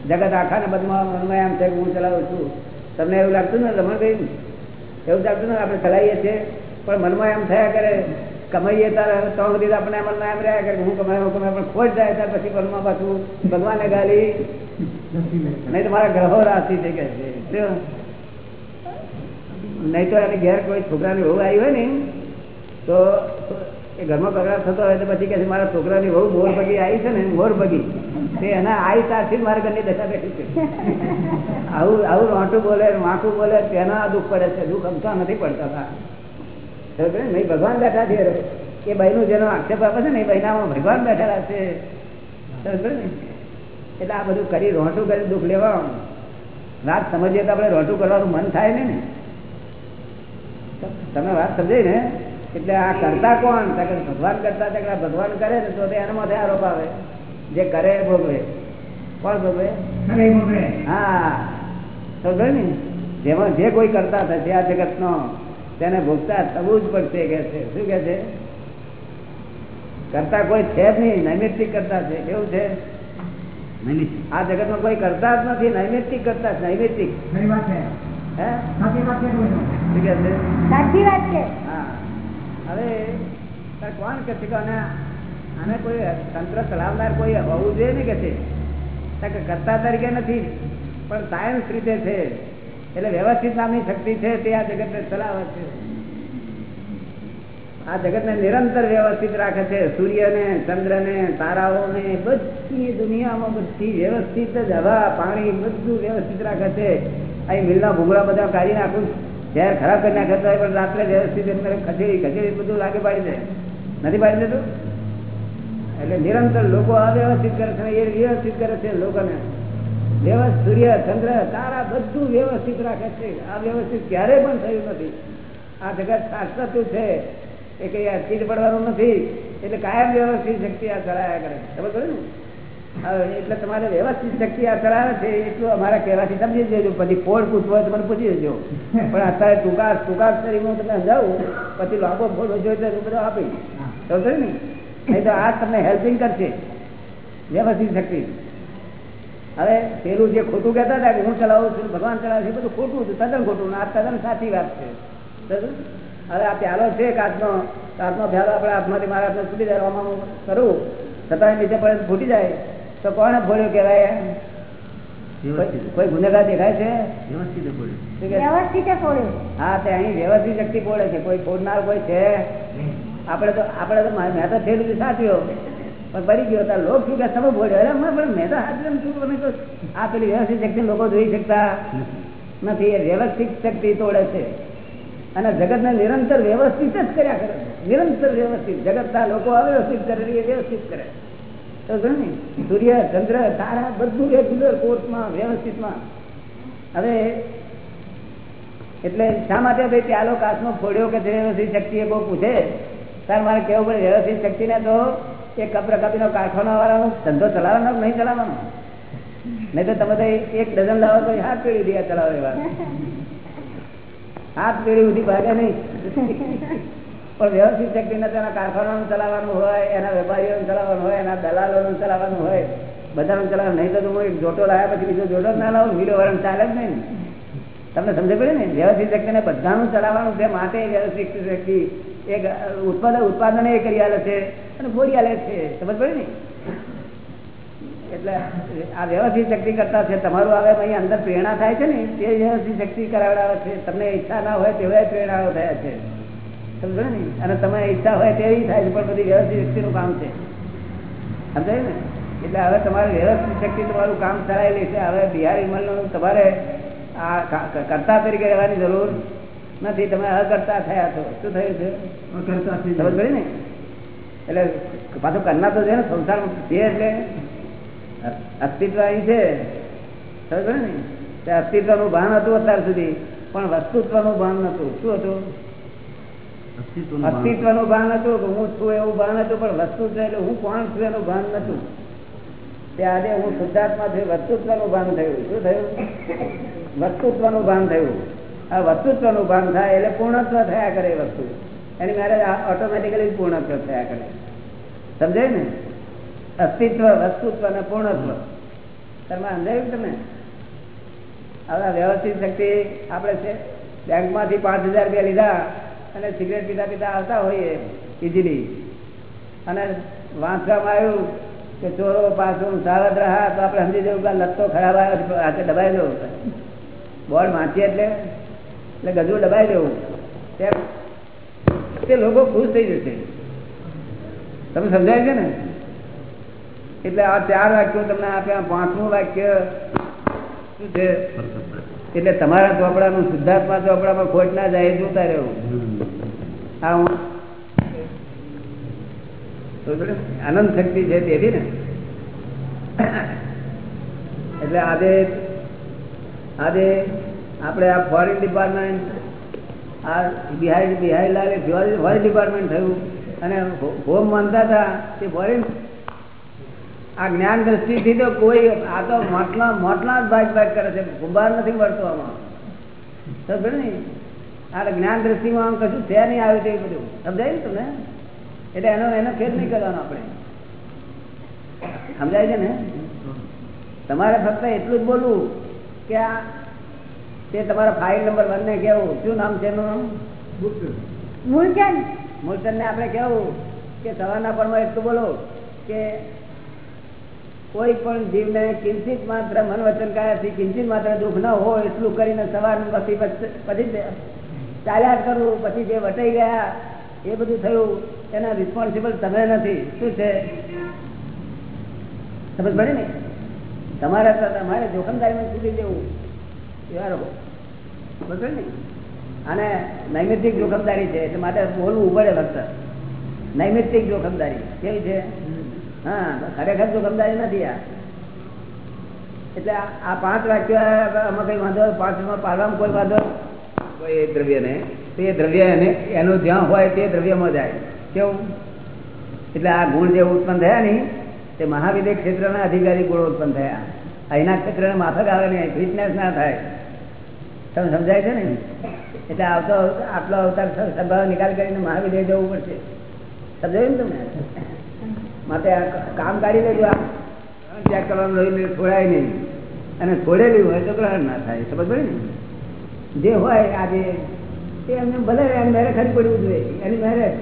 જગત આખાને મનમાં એમ છે કે હું ચલાવું છું. તમને એવું લાગતું ને રમણભાઈ? એવું લાગતું ને આપણે ચલાવીએ છીએ. પણ મનમાં એમ થયા કરે કમાઈએ ત્યારે ત્રણ દિવસ આપણે મનમાં એમ રહ્યા કરે હું કમાયો હું કમાયો પણ ખોટ જાય ત્યાર પછી મનમાં પાછું ભગવાને ગાલી. નહીં તો મારા ગ્રહો રાશિ છે કે છે. શું? નહીં તો એને ઘેર કોઈ છોકરાની વહુ આવી હોય ને, તો એ ઘરમાં બગાડ થતો હોય તો પછી કહે છે, મારા છોકરાની બહુ મોર બગી આવી છે ને, મોર ભગી તે એના આવી તારથી મારા ઘરની દશા બેઠી છે. આવું આવું રોંટું બોલે, વાંકું બોલે, તેના દુઃખ પડે છે. દુઃખ અમતા નથી પડતા હતા નહીં, ભગવાન બેઠા છે. એ ભાઈનું જેનો આક્ષેપ આપે છે ને, એ ભાઈનામાં ભગવાન બેઠેલા છે? એટલે આ બધું કરી રોંટું કરી દુઃખ લેવા. રાત સમજીએ તો આપણે રોંટું કરવાનું મન થાય ને. ને તમે વાત સમજાય ને? એટલે આ કરતા કોણ? ભગવાન કરતા તો ભગવાન કરે ને તો એના માથે આરોપ આવે. જે કરે એ ભોગવે. કોણ ભોગવે? હા. સમજો ને? જેમાં જે કોઈ કરતા થશે આ જગતનો તેને ભોગતા થવું જ પડશે કે છે. શું કે છે? કરતા કોઈ છે જ નહીં નૈમિત્તિક કરતા છે. કેવું છે? આ જગતમાં કોઈ કરતા જ નથી નૈમિત્તિક કરતા છે. હવે કોણ કે છે આને કોઈ તંત્ર ચલાવનાર કોઈ હોવું જોઈએ ને કે છે? કરતા તરીકે નથી. પણ સાયન્સ રીતે છે. એટલે વ્યવસ્થિત નામની શક્તિ છે તે આ જગતને ચલાવે છે. આ જગતને નિરંતર વ્યવસ્થિત રાખે છે. સૂર્ય ને ચંદ્રને તારાઓને બધી દુનિયામાં બધી વ્યવસ્થિત જ હવા પાણી બધું વ્યવસ્થિત રાખે છે. અહીં મિલના ભૂંગળા બધા કાઢી નાખું ઝેર ખરાબ કરી નાખે તો પણ રાત્રે વ્યવસ્થિત ખસેડી ખસેડી બધું લાગે પાડી દે. નથી પાડી દેતું? એટલે નિરંતર લોકો અવ્યવસ્થિત કરે છે એ વ્યવસ્થિત કરે છે લોકોને. વ્યવસ્થિત સૂર્ય, ચંદ્ર, તારા બધું વ્યવસ્થિત રાખે છે. આ વ્યવસ્થિત ક્યારે પણ થયું નથી. આ જગત શાશ્વતું છે. એ કઈ અસ્થિર પડવાનું નથી. એટલે કાયમ વ્યવસ્થિત શક્તિ આ ચલાયા કરે ખબર પડે ને? એટલે તમારે વ્યવસ્થિત શક્તિ આ ચલાવે છે એટલું અમારા કહેવાથી સમજી દેજો પછી ફોડ પૂછવો હોય તો મને પૂછી દેજો. પણ અત્યારે ટૂંકા ટૂંકા શરીરમાં તમને જાઉં પછી લાંબો ફોડ જોઈએ તો બધો આપી સમજો ને? નહીં તો આ તમને હેલ્પિંગ કરશે. વ્યવસ્થિત શક્તિ. હવે પેલું જે ખોટું કહેતા હતા કે હું ચલાવું છું, ભગવાન ચલાવે છે બધું ખોટું હતું, તદ્દન ખોટું. આ તદ્દન સાચી વાત છે? હવે આ પ્યાલો છે કાચનો કાચનો પ્યાલો આપણે હાથમાંથી મારા હાથમાં છૂટી જાય આમાં કરું. છતાં નીચે પડે ફૂટી જાય. તો કોને ફોડ્યો કેવાય કોઈ- ગુનેગાર દેખાય છે? વ્યવસ્થિત હા તે અહીં વ્યવસ્થિત શક્તિ ફોડે છે. કોઈ ફોડનાર કોઈ છે? આપણે તો આપણે તો મેં તો થયેલું સાચ્યો પણ પડી ગયો તાર લોક શું કે તમે બોલ્યો અરે મેં પણ મેં તો સાચું શું? મને કહું, આ પેલી વ્યવસ્થિત શક્તિ લોકો જોઈ શકતા નથી. એ વ્યવસ્થિત શક્તિ તોડે છે. અને જગતને નિરંતર વ્યવસ્થિત જ કર્યા કરે નિરંતર વ્યવસ્થિત. જગતના લોકો અવ્યવસ્થિત કરે એ વ્યવસ્થિત કરે તો ને? સૂર્ય, ચંદ્ર, તારા બધું રેગ્યુલર કોર્સમાં વ્યવસ્થિતમાં હવે એટલે શા માટે ભાઈ પ્યાલો કાચનો ફોડ્યો કે વ્યવસ્થિત શક્તિ એ બહુ પૂછે? તાર મારે કેવું પડે? વ્યવસ્થિત શક્તિ ને તો એ કપરા કપીનો કારખાના વાળાનો ધંધો ચલાવવાનો નહીં ચલાવવાનો? નહીં તો તમે એક ડઝન લાવો તો હાથ પેઢી દિયા ચલાવે હાથ પેઢી સુધી ભાગે નહીં. પણ વ્યવસ્થિત શક્તિ ને તેના કારખાનાનું ચલાવવાનું હોય, એના વેપારીઓનું ચલાવવાનું હોય, એના દલાલોનું ચલાવવાનું હોય બધાનું ચલાવવાનું. નહીં તો હું એક જોટો લાવ્યા પછી બીજો જોટો ના લાવું વીરો વરણ ચાલે જ નહીં. તમને સમજ પડે ને? વ્યવસ્થિત શક્તિને બધાનું ચલાવવાનું છે માટે વ્યવસ્થિત શક્તિ એક ઉત્પાદન ઉત્પાદન એ કરી આલે છે અને બોલી આલે છે. સમજ પડે ને? એટલે આ વ્યવસ્થિત શક્તિ કરતા છે, તમારું આવે અહીં અંદર પ્રેરણા થાય છે ને? તે વ્યવસ્થિત શક્તિ કરાવડાવે છે. તમને ઈચ્છા ના હોય તેવા પ્રેરણાઓ થયા છે. સમજો ને? અને તમારી ઈચ્છા હોય તેવી થાય છે પણ બધી વ્યવસ્થિત વ્યક્તિનું કામ છે. સમજાય ને? એટલે હવે તમારે વ્યવસ્થિત શક્તિ તમારું કામ ચલાવેલી છે. હવે બિહારી મલનું તમારે આ કા- કા- તરીકે રહેવાની જરૂર નથી. તમે અકર્તા થયા છો. શું થયું છે? કરતા થઈ સમજ પડી ને? એટલે પાછું કરનાર તો છે ને સંસારમાં છે એટલે અસ્તિત્વ અહીં છે. સમજ પડે ને? અસ્તિત્વનું ભાન હતું અત્યાર સુધી પણ વસ્તુત્વનું ભાન નતું શું હતું? અસ્તિત્વનું નું ભાન હતું કે હું છું એવું ભાન હતું પણ વસ્તુ છે એટલે હું કોણ છું એનું ભાન નતું તે આજે હું શુદ્ધાત્મા છું વસ્તુત્વનું ભાન થયું. શું થયું? વસ્તુત્વનું ભાન થયું. આ વસ્તુત્વનું ભાન થાય એટલે પૂર્ણત્વ થયા કરે વસ્તુ. એની મારે ઓટોમેટિકલી પૂર્ણત્વ થયા કરે. સમજાય ને? અસ્તિત્વ વસ્તુત્વ અને પૂર્ણત્વ. તમે સમજાયું તમે? હવે વ્યવસ્થિત શક્તિ આપણે છે. બેંકમાંથી પાંચ હજાર રૂપિયા લીધા. અને સિગરેટ પીતા પીતા આવતા હોઈએ ઇઝીલી અને વાંચવામાં આવ્યું કે ચોરો પાછું સાવધ રહ્યા તો આપણે સમજી જવું કે લત્તો ખરાબ આવ્યો હાથે દબાઈ દઉં બોર્ડ વાંચીએ એટલે એટલે ગજુ દબાઈ દેવું. તેમ તે લોકો ખુશ થઈ જશે. તમે સમજાય છે ને? એટલે આ ચાર વાક્યો તમને આપ્યા, પાંચમું વાક્ય શું છે? એટલે તમારા ચોપડાનું શુદ્ધાત્મા ચોપડામાં ખોટ ના જાય જોતા રહેવું. આ હું આનંદ શક્તિ છે તેથી ને. એટલે આજે આજે આપણે આ ફોરેન ડિપાર્ટમેન્ટ આ બિહાર બિહારી લાલે ફોરેન ડિપાર્ટમેન્ટ થયું અને હોમ માનતા હતા તે ફોરેન આ જ્ઞાન દ્રષ્ટિથી તો કોઈ, આ તો મોટલા મોટલા જ ભાગ ભાગ કરે છે ગુબાર નથી મળતો આમાં. ને આ જ્ઞાન દ્રષ્ટિમાં આમ કશું છે નહીં આવ્યું તે બધું. સમજાય તમને? એટલે એનો એનો ફેર નહીં કરવાનો આપણે. સમજાય છે ને? તમારે ફક્ત એટલું જ બોલવું કે આ તે તમારા ફાઇલ નંબર વન ને કેવું. શું નામ છે એનું? મૂળચંદ મૂળચંદ ને આપણે કેવું કે સવારના પરમાં એટલું બોલો કે કોઈ પણ જીવને કિંચિત માત્ર મન વચન કાયાથી કિંચિત માત્ર દુઃખ ન હોય એટલું કરીને સવાર પછી પછી ચાલ્યા કરવું પછી જે વટાઈ ગયા, એ બધું થયું. એના રિસ્પોન્સિબલ તમે નથી. શું છે? સમજ પડે ને? તમારે તમારે જોખમદારીમાં છૂટી જવું. એવા રહો. બરોબર ને? અને નૈમિત્તિક જોખમદારી છે, એટલે માટે બોલવું પડે ફક્ત. નૈમિત્તિક જોખમદારી. કેવી છે? હા, ખરેખર ગમદારી નથી આ. એટલે આ પાંચ વાક્ય આમાં કઈ વાંધો, પાંચમાં પાડવામાં કોઈ વાંધો? કોઈ એ દ્રવ્યને તે દ્રવ્ય એને, એનું જ્યાં હોય તે દ્રવ્યમાં જાય. કેવું? એટલે આ ગુણ જે ઉત્પન્ન થયા ને, તે મહાવિદ્ય ક્ષેત્રના અધિકારી ગુણ ઉત્પન્ન થયા. અહીંના ક્ષેત્રને માફક આવે નહીં ફિટનેસ ના થાય. તમે સમજાય છે ને? એટલે આવતો, આટલો અવતાર સંભાવ નિકાલ કરીને મહાવિદ્ય જવું પડશે. સમજાયું ને તમને? માટે કામ કાઢી લેજો આ. ત્યાગ કરવાનું રહીને છોડાય નહીં. અને છોડેલી હોય તો ગ્રહણ ના થાય સમજ પડે ને? જે હોય આજે તે એમને ભલે મેરે ખરી પડવું જોઈએ એની મેરે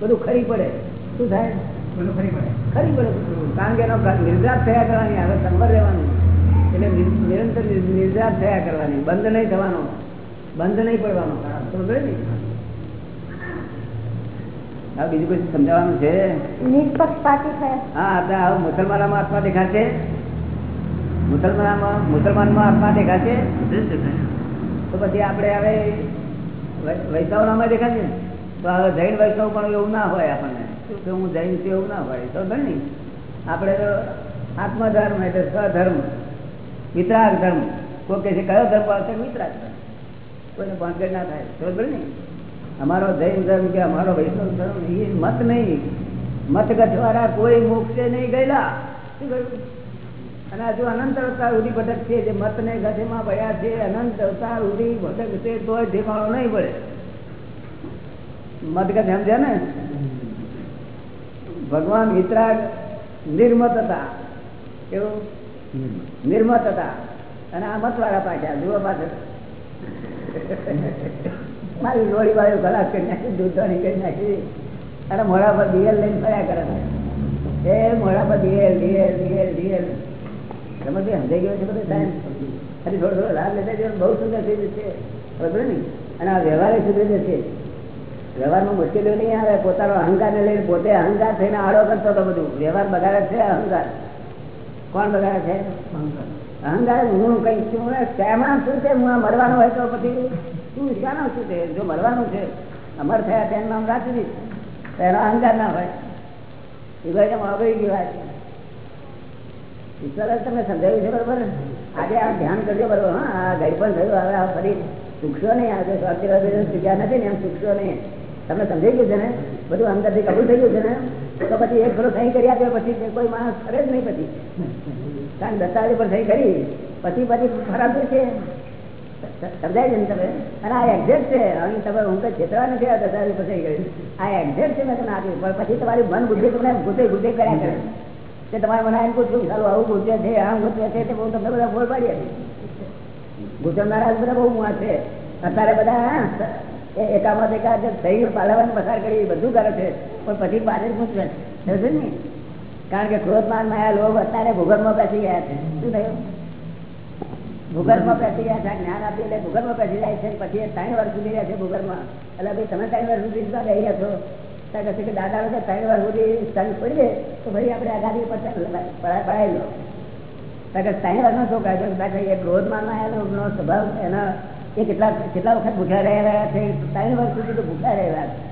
બધું ખરી પડે. શું થાય? બધું ખરી પડે. ખરી પડે કારણ કે એનો નિર્જાત થયા કરવાની હવે સંભર રહેવાનું. એટલે નિરંતર નિર- નિર્જાત થયા કરવાની. બંધ નહીં થવાનો. બંધ નહીં પડવાનો. સમજ પડે ને? હા બીજું કઈ સમજાવવાનું છે? નિષ્પક્ષપાતી થયા હા આપણે આવું મુસલમાનમાં આત્મા દેખાશે? મુસલમાનમાં મુસલમાનમાં આત્મા દેખાશે. તો પછી આપણે હવે વૈષ્ણવનામાં દેખાશે? તો હવે જૈન વૈષ્ણવ પણ એવું ના હોય આપણને. શું કે હું જૈન છું એવું ના હોય? તો ને આપણે તો આત્મધર્મ એટલે સ્વધર્મ. વિતરાગ ધર્મ. કોઈ કહે છે કયો ધર્મ આવશે? વિતરાગ ધર્મ. કોઈને ભાંગડ ના થાય. બરોબર ને અમારો જૈન ધર્મ કે અમારો વૈષ્ણવ ધર્મ એ મત નહીં. મત ગઠવાળા કોઈ મોક્ષે નહીં ગયેલા. અને હજુ અનંત અવતાર સુધી ભટક છે, જે મત ને ગધેમાં ભયા છે, અનંત અવતાર સુધી ભટક છે તોય ઠેકાણો નહીં પડે મતગત સમજે ને? ભગવાન વિતરાગ નિર્મત હતા. કેવું? નિર્મત હતા. અને આ મત વાળા પાછા જુઓ પાછળ. મારી લોડી વાળી ખલાસ કરી નાખી દૂધવાની કરી નાખી. અને મોડા પર દિયલ લઈને ફર્યા કરે એ મોડા પર દિયલ દિયલ દિવેલ. દિયલ તમે બી સમજાઈ ગયો છે બધું સાયન્સ ખાલી થોડો થોડો લાભ લેતા જવાનું બહુ સુંદર થઈ જશે બરોબર ને? અને આ વ્યવહારે સુધરી જશે વ્યવહારમાં મુશ્કેલીઓ નહીં આવે પોતાનો અહંકારને લઈને પોતે અહંકાર થઈને આડો કરતો હતો બધું. વ્યવહાર બગાડે છે અહંકાર? કોણ બગાડે છે? અહંકાર. હું કઈ છું ને શેમાં શું છે? હું આ મરવાનું હોય તો પછી? શું શાનો શું છે? જો મળવાનું છે, અમર થયા તેનું નામ રાખી દીધું તો એનો અહંકાર ના હોય. એ ભાઈ અગળી ગયો ઈશ્વર તમે સમજાવ્યું છે બરોબર? આજે આ ધ્યાન કરજો બરોબર. હા, આ ગઈ થયું. હવે આ ફરી ચૂકશો નહીં. આજે સ્વાસ્થ્ય ચૂક્યા નથી ને એમ ચૂકશો નહીં. તમે સમજાઈ ગયું છે ને? બધું અંદરથી કબૂલ થઈ ગયું છે ને? તો પછી એક થોડો સહી કરી આપ્યો પછી કોઈ માણસ ફરે જ નહીં પછી. કારણ દસ્તાવેજ પર સહી કરી. પછી પછી ખરાબ છે. સમજાય છે ને તમે? અને આ એક્ઝેક્ટ છે. અહીં તમે હું કઈ છેતરવા નથી આ દસ્તાવેજ પર સહી આ એક્ઝેક્ટ છે મેં તમને પણ પછી તમારી મન બુદ્ધિ તમને ગુતે ગુતે કર્યા કરે. તે તમારે મને એમ પૂછ્યું ચાલો આવું ગુતે છે, આમ ગુતે છે, તે તમને બધા ફોડ પાડી આપી ગુજરનારા બધા બહુ મુઆ છે. અત્યારે બધા એકામાં એકાદ શરીર પાલવાનું પસાર કરી બધું કરે છે. પણ પછી પાછળ પૂછવે સમજે ને? કારણ કે ક્રોધમાન માયા લોભ અત્યારે ભૂગર્ભમાં બેસી ગયા છે. શું થયું? ભૂગર્ભમાં બેસી ગયા છે, જ્ઞાન આપી એટલે ભૂગર્ભમાં બેસી જાય છે, પછી ત્રણ વર્ષ સુધી રહે છે ભૂગર્ભમાં. એટલે ભાઈ તમે ત્રણ વર્ષ સુધી શું રહી રહ્યા છો? ત્યાં કહે કે દાદા લોકો ત્રણ વર્ષ સુધી સ્તન દે તો ભાઈ આપણે આગાડી પર પડાવી લો. કારણ કે ત્રણ વર્ષનો છોકરા છે? કારણ એ ક્રોધમાન માયાનો સ્વભાવ, એના એ કેટલા કેટલા વખત ભૂખ્યા રહ્યા છે? ત્રણ વર્ષ સુધી તો ભૂખ્યા રહેલા છે.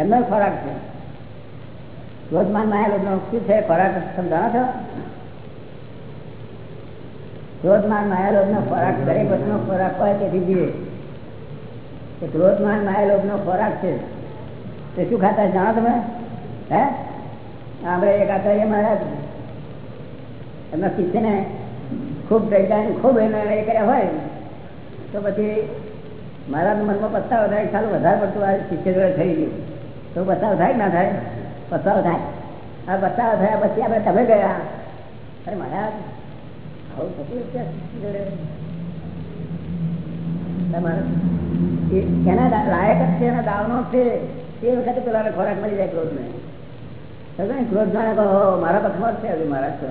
એમનો ખોરાક છે. ક્રોધમાન માયા શું છે? ખોરાક સમજાણો છો? ક્રોધમાન માયાલોભ નો ખોરાક દરેક વસ્તુનો ખોરાક હોય તેથી જીવે કે ક્રોધમાન માયાલોભ નો ખોરાક છે. તે શું ખાતા જાણો તમે? હે? આપણે એક આચાર્ય મહારાજ એમના શિષ્યને ખૂબ પ્રજ્ઞાન ખૂબ એને એ કર્યા હોય, તો પછી મારા મનમાં પસ્તાવો થાય ચાલુ વધારે પડતું આ શિષ્ય થઈ ગયું. તો પસ્તાવો થાય ના થાય? પસ્તાવો થાય. આ પસ્તાવો થયા પછી આપણે તમે ગયા. અરે મહારાજ લાયક જ છે એના દાવનો છે. એ વખતે પેલા ખોરાક મળી જાય ક્રોધને. ને ક્રોધ મારા પક્ષમાં જ છે હજુ મારા તો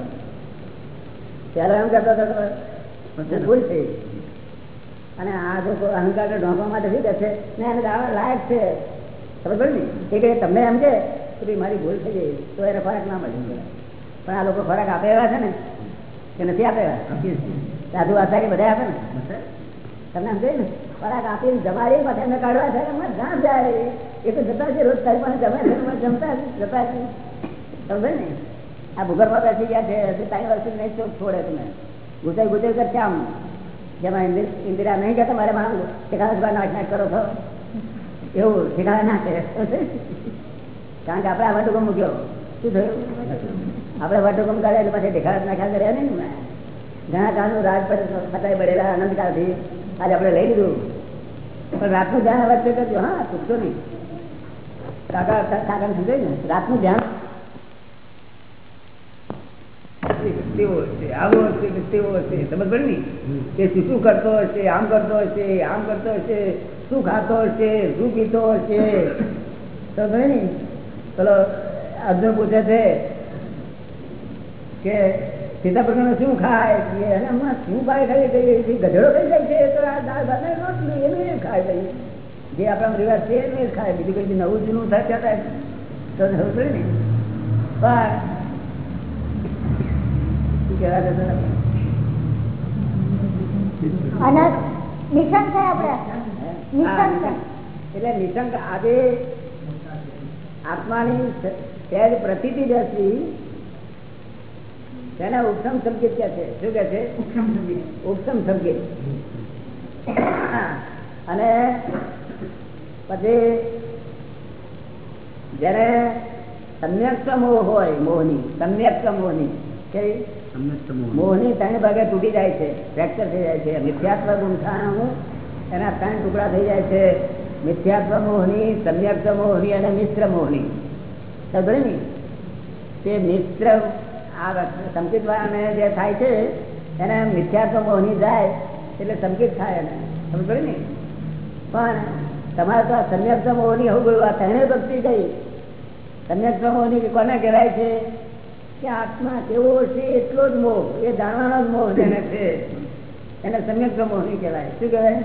ત્યારે એમ કહેતો હતો અને આ લોકો અહંકાર ઢોંકવા માટે શું છે? ને, એને દાવા લાયક છે. ખબર ને? એ કહે, તમને એમ કે ભાઈ, મારી ભૂલ થઈ ગઈ, તો એને ખોરાક ના મળી પણ આ લોકો ખોરાક આપે એવા છે ને કે નથી આપે? સાધુ આચાર્ય બધા આપે ને? તમને સમજાય ને? ખોરાક આપીને જમાડી પછી એમને કાઢવા થાય એમાં જ્યાં જાય એ તો જતા છે રોજ તારી પાસે જમા છે જમતા જતા છે. સમજે ને? આ ભૂગર્ભમાં બેસી ગયા છે હજી ત્રણ વર્ષ નહીં ચોક છોડે તમે. ગુજાઈ ગુજાઈ કરશે આમ જેમાં ઇન્દિ- ઇન્દિરા નહીં કહેતા મારે મારું. ઠેકાણા નાશ નાશ કરો છો એવું ઠેકાણા ના કરે કારણ કે આપણે આ બધું મૂક્યો. શું થયું? આપણે વટહુકમ કરે એટલે પછી દેખાડ નાખ્યા કર્યા નહીં ઘણા કાળનું રાજ પર ફટાઈ પડેલા અનંતકાળથી આજે આપણે લઈ લીધું. પણ રાતનું ધ્યાન વચ્ચે કરજો. હા ચૂકશો નહીં. કરતો હશે આમ કરતો હશે આમ કરતો હશે શું ખાતો હશે શું પીતો હશે? સમજ ને? ચલો અર્જુન પૂછે છે કે સીધા પ્રકરણ શું ખાય કે અને હમણાં શું ખાય ખાઈ થઈ ગધેડો થઈ જાય છે તો આ દાળ ભાત ને નહીં એનું એ ખાય થઈ જે આપણા રિવાજ છે એનું એ ખાય. બીજું કઈ નવું જૂનું થાય ત્યાં તો ખબર પડે ને? પણ શું કહેવા જતો છે છે. એટલે નિશંક આજે આત્માની સહેજ પ્રતિ દર્શી તેને ઉપસમ સંકેત ક્યાં છે. શું કે છે? ઉપસમ સંકેત અને પછી જયારે સમ્યક મોહ હોય મોહની સમ્યક મોહની. મોહની ત્રણ ભાગે તૂટી જાય છે. ફ્રેક્ચર થઈ જાય છે. મિથ્યાત્વ ગુંઠાણું એના ત્રણ ટુકડા થઈ જાય છે. મિથ્યાત્વ મોહની સમ્યક્ત મોહની અને મિશ્ર મોહની. સમજે ને? તે મિશ્ર આ જે થાય છે, એને મિથ્યાત્વ મોહની જાય એટલે સંકિત થાય એને. સમજ ને? પણ તમારે તો આ સમ્યક્ત મોહની હોવું ગયું આ તેને ભક્તિ ગઈ સમ્યક્ત મોહની કોને કહેવાય છે? કે આત્મા કેવો છે, એટલો જ મોહ. એ જાણવાનો જ મોહ જેને છે. એને સમ્યક મોહની કહેવાય. શું કહેવાય?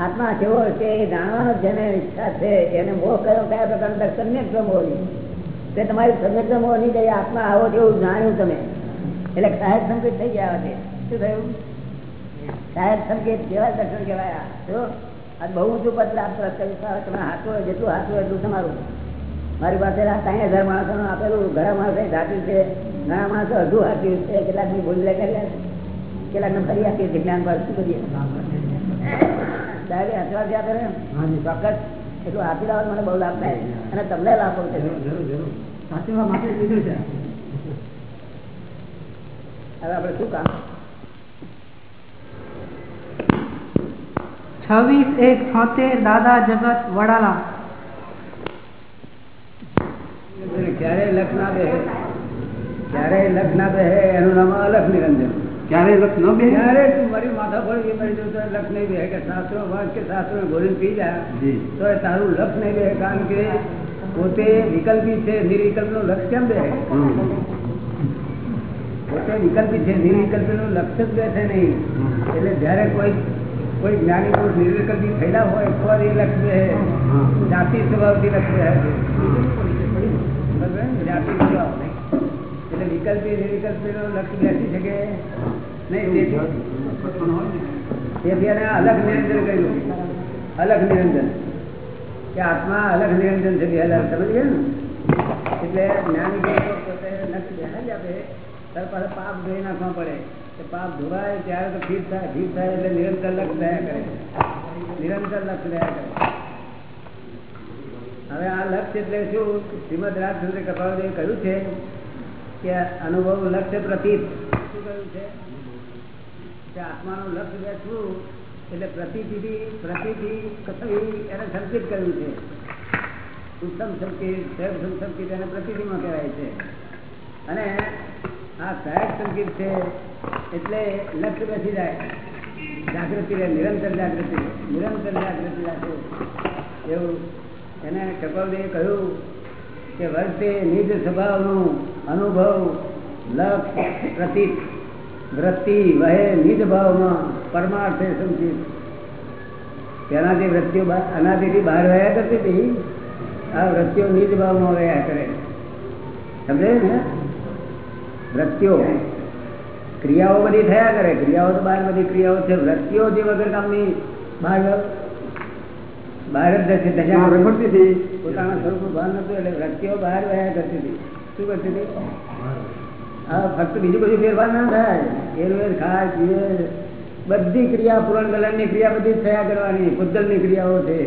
આત્મા કેવો છે, એ જાણવાનો જેને ઈચ્છા છે. એને મોહ કયો, કયા પ્રકારનો? સમ્યક મોહ નહીં. તે તમારી સંગઠન મોહ નહીં ગઈ આત્મા આવો છે એવું જાણ્યું તમે. એટલે સાહેબ સંકેત થઈ ગયા છે. શું થયું? સાહેબ સંકેત કેવા દર્શન કહેવાય? જો આ બહુ ઊંચું પદ આપતો તમે હાથો જેટલું હાથું એટલું તમારું. મારી પાસે ત્રણ હજાર માણસોનું આપેલું ઘણા માણસો જાત્યું છે. ઘણા માણસો હજુ આપ્યું છે. કેટલાકની ભૂલ કર્યા કેટલાક કેટલાકને ફરી આપીએ જ્ઞાન પર શું કરીએ? ડાયરેક્ટ હસવાથી ગયા કરે ચોક્કસ. એટલું આપી લાવો મને બહુ લાભ થાય. અને તમને લાભ પડશે હવે આપણે શું કામ? છવ્વીસ એક છોતેર દાદા જગત વડાલા. ક્યારેય લખ ના બે ક્યારેય લખ ના બે એનું નામ અલખ નિરંજન. ક્યારે લક્ષ ન બે ક્યારે? તું મારી માથા પર એ મરી જવું તો લક્ષ નહીં બે કે શાસ્ત્રો વાંચ કે શાસ્ત્રો ગોળીને પી જા. જી. તો એ તારું લક્ષ નહીં બે કારણ કે પોતે વિકલ્પી છે નિર્વિકલ્પનું લક્ષ કેમ બે પોતે વિકલ્પી છે નિર્વિકલ્પી નું લક્ષ જ બેસે નહીં. એટલે જયારે કોઈ કોઈ જ્ઞાની પુરુષ નિર્વિકલ્પી થયેલા હોય તો જ એ લક્ષ બે જાતિ સ્વભાવથી લક્ષ બે બરાબર? ને? જાતિ સ્વભાવ એટલે વિકલ્પી નિર્વિકલ્પી નું લક્ષ બેસી શકે. નહીં તેથી એને અલગ નિરંજન કહ્યું અલગ નિરંજન. કે આત્મા અલગ નિરંજન છે સમજ ગયા ને? એટલે જ્ઞાની પોતે લક્ષ બેસે આપે. પાપ ધોઈ નાખવા પડે. કે પાપ ધોવાય ત્યારે તો ફીટ થાય ફીટ થાય એટલે નિરંતર લક્ષ રહ્યા કરે. નિરંતર લક્ષ રહ્યા કરે. હવે આ લક્ષ એટલે શું? શ્રીમદ રાજચંદ્ર કપાલદેવે કહ્યું છે કે અનુભવ લક્ષ્ય પ્રતીત. શું કહ્યું છે? આત્માનું લક્ષ્ય બેઠવું એટલે પ્રતિથી પ્રતિથી કથવી એને સંકેત કર્યું છે. ઉત્તમ સંકેત સહેબ સંકેત એને પ્રતિથિમાં કહેવાય છે. અને આ સહેજ સંકેત છે એટલે લક્ષ્ય બેસી જાય. જાગૃતિ રહે, નિરંતર જાગૃતિ. નિરંતર જાગૃતિ રાખે. એવું એને કપાલદેવે કહ્યું કે વર્તે નિજ સ્વભાવનું અનુભવ લક્ષ પ્રતીત વૃત્તિ વહે નિજ ભાવમાં પરમાર્થે સંચિત તેના જે વૃત્તિઓ બા- અનાદિથી બહાર વહ્યા કરતી હતી. આ વૃત્તિઓ નિજ ભાવમાં વહ્યા કરે. સમજે ને? વૃત્તિઓ ક્રિયાઓ બધી થયા કરે. ક્રિયાઓ તો બહાર બધી ક્રિયાઓ છે. વૃત્તિઓ જે વગર કામની બહાર બહાર જ રખડતી હતી. પોતાના સ્વરૂપનું ભાન નતું એટલે વૃત્તિઓ બહાર વયા કરતી હતી. શું કરતી હતી? હા ફક્ત બીજું બધું ફેરફાર ના થાય. એરવેર ખાય પીવે બધી ક્રિયા પૂરણ કલરની ક્રિયા બધી જ થયા કરવાની. પૂજલની ક્રિયાઓ છે.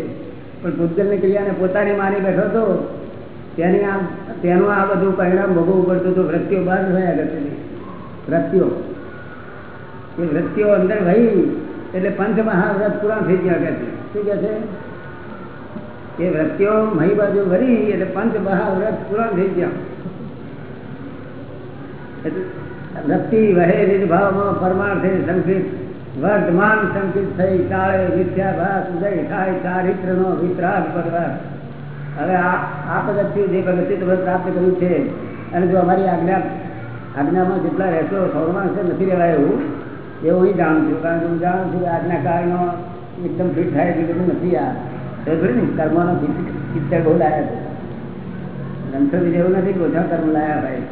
પણ પૂજલની ક્રિયાને પોતાની માની બેઠો હતો. તેની આ તેનું આ બધું પરિણામ ભોગવવું પડતું હતું. વૃત્તિઓ બહાર થયા કરતી હતી. વૃત્તિઓ એ વૃત્તિઓ અંદર વહી એટલે પંચ મહાવ્રત પૂરા થઈ ગયા કે છે શું કે છે? એ વ્યક્તિઓ મહી બાજુ ભરી એટલે પંચ મહાવ્રત પૂરા થઈ ગયા. એટલે વૃત્તિ વહે નિર્ભાવમાં પરમાર્થે સંકિત વર્ધમાન સંકિત થઈ કાળે વિદ્યાભાસ ઉદય થાય ચારિત્રનો વિતરાગ પરવાર હવે આ પગથિયું જે તમે પ્રાપ્ત કર્યું છે, અને જો અમારી આજ્ઞા, આજ્ઞામાં જેટલા રહેશો સૌમાં નથી રહેવાય એવું એવું હું જાણું છું. કારણ કે હું જાણું છું કે આજના કાળનો એકદમ ફિટ થાય એટલું બધું નથી આ. ખબર ને કર્મનો પિક્ચર બહુ લાયા છે. રણછોડ એવું નથી ઓછા કર્મ લાયા ભાઈ?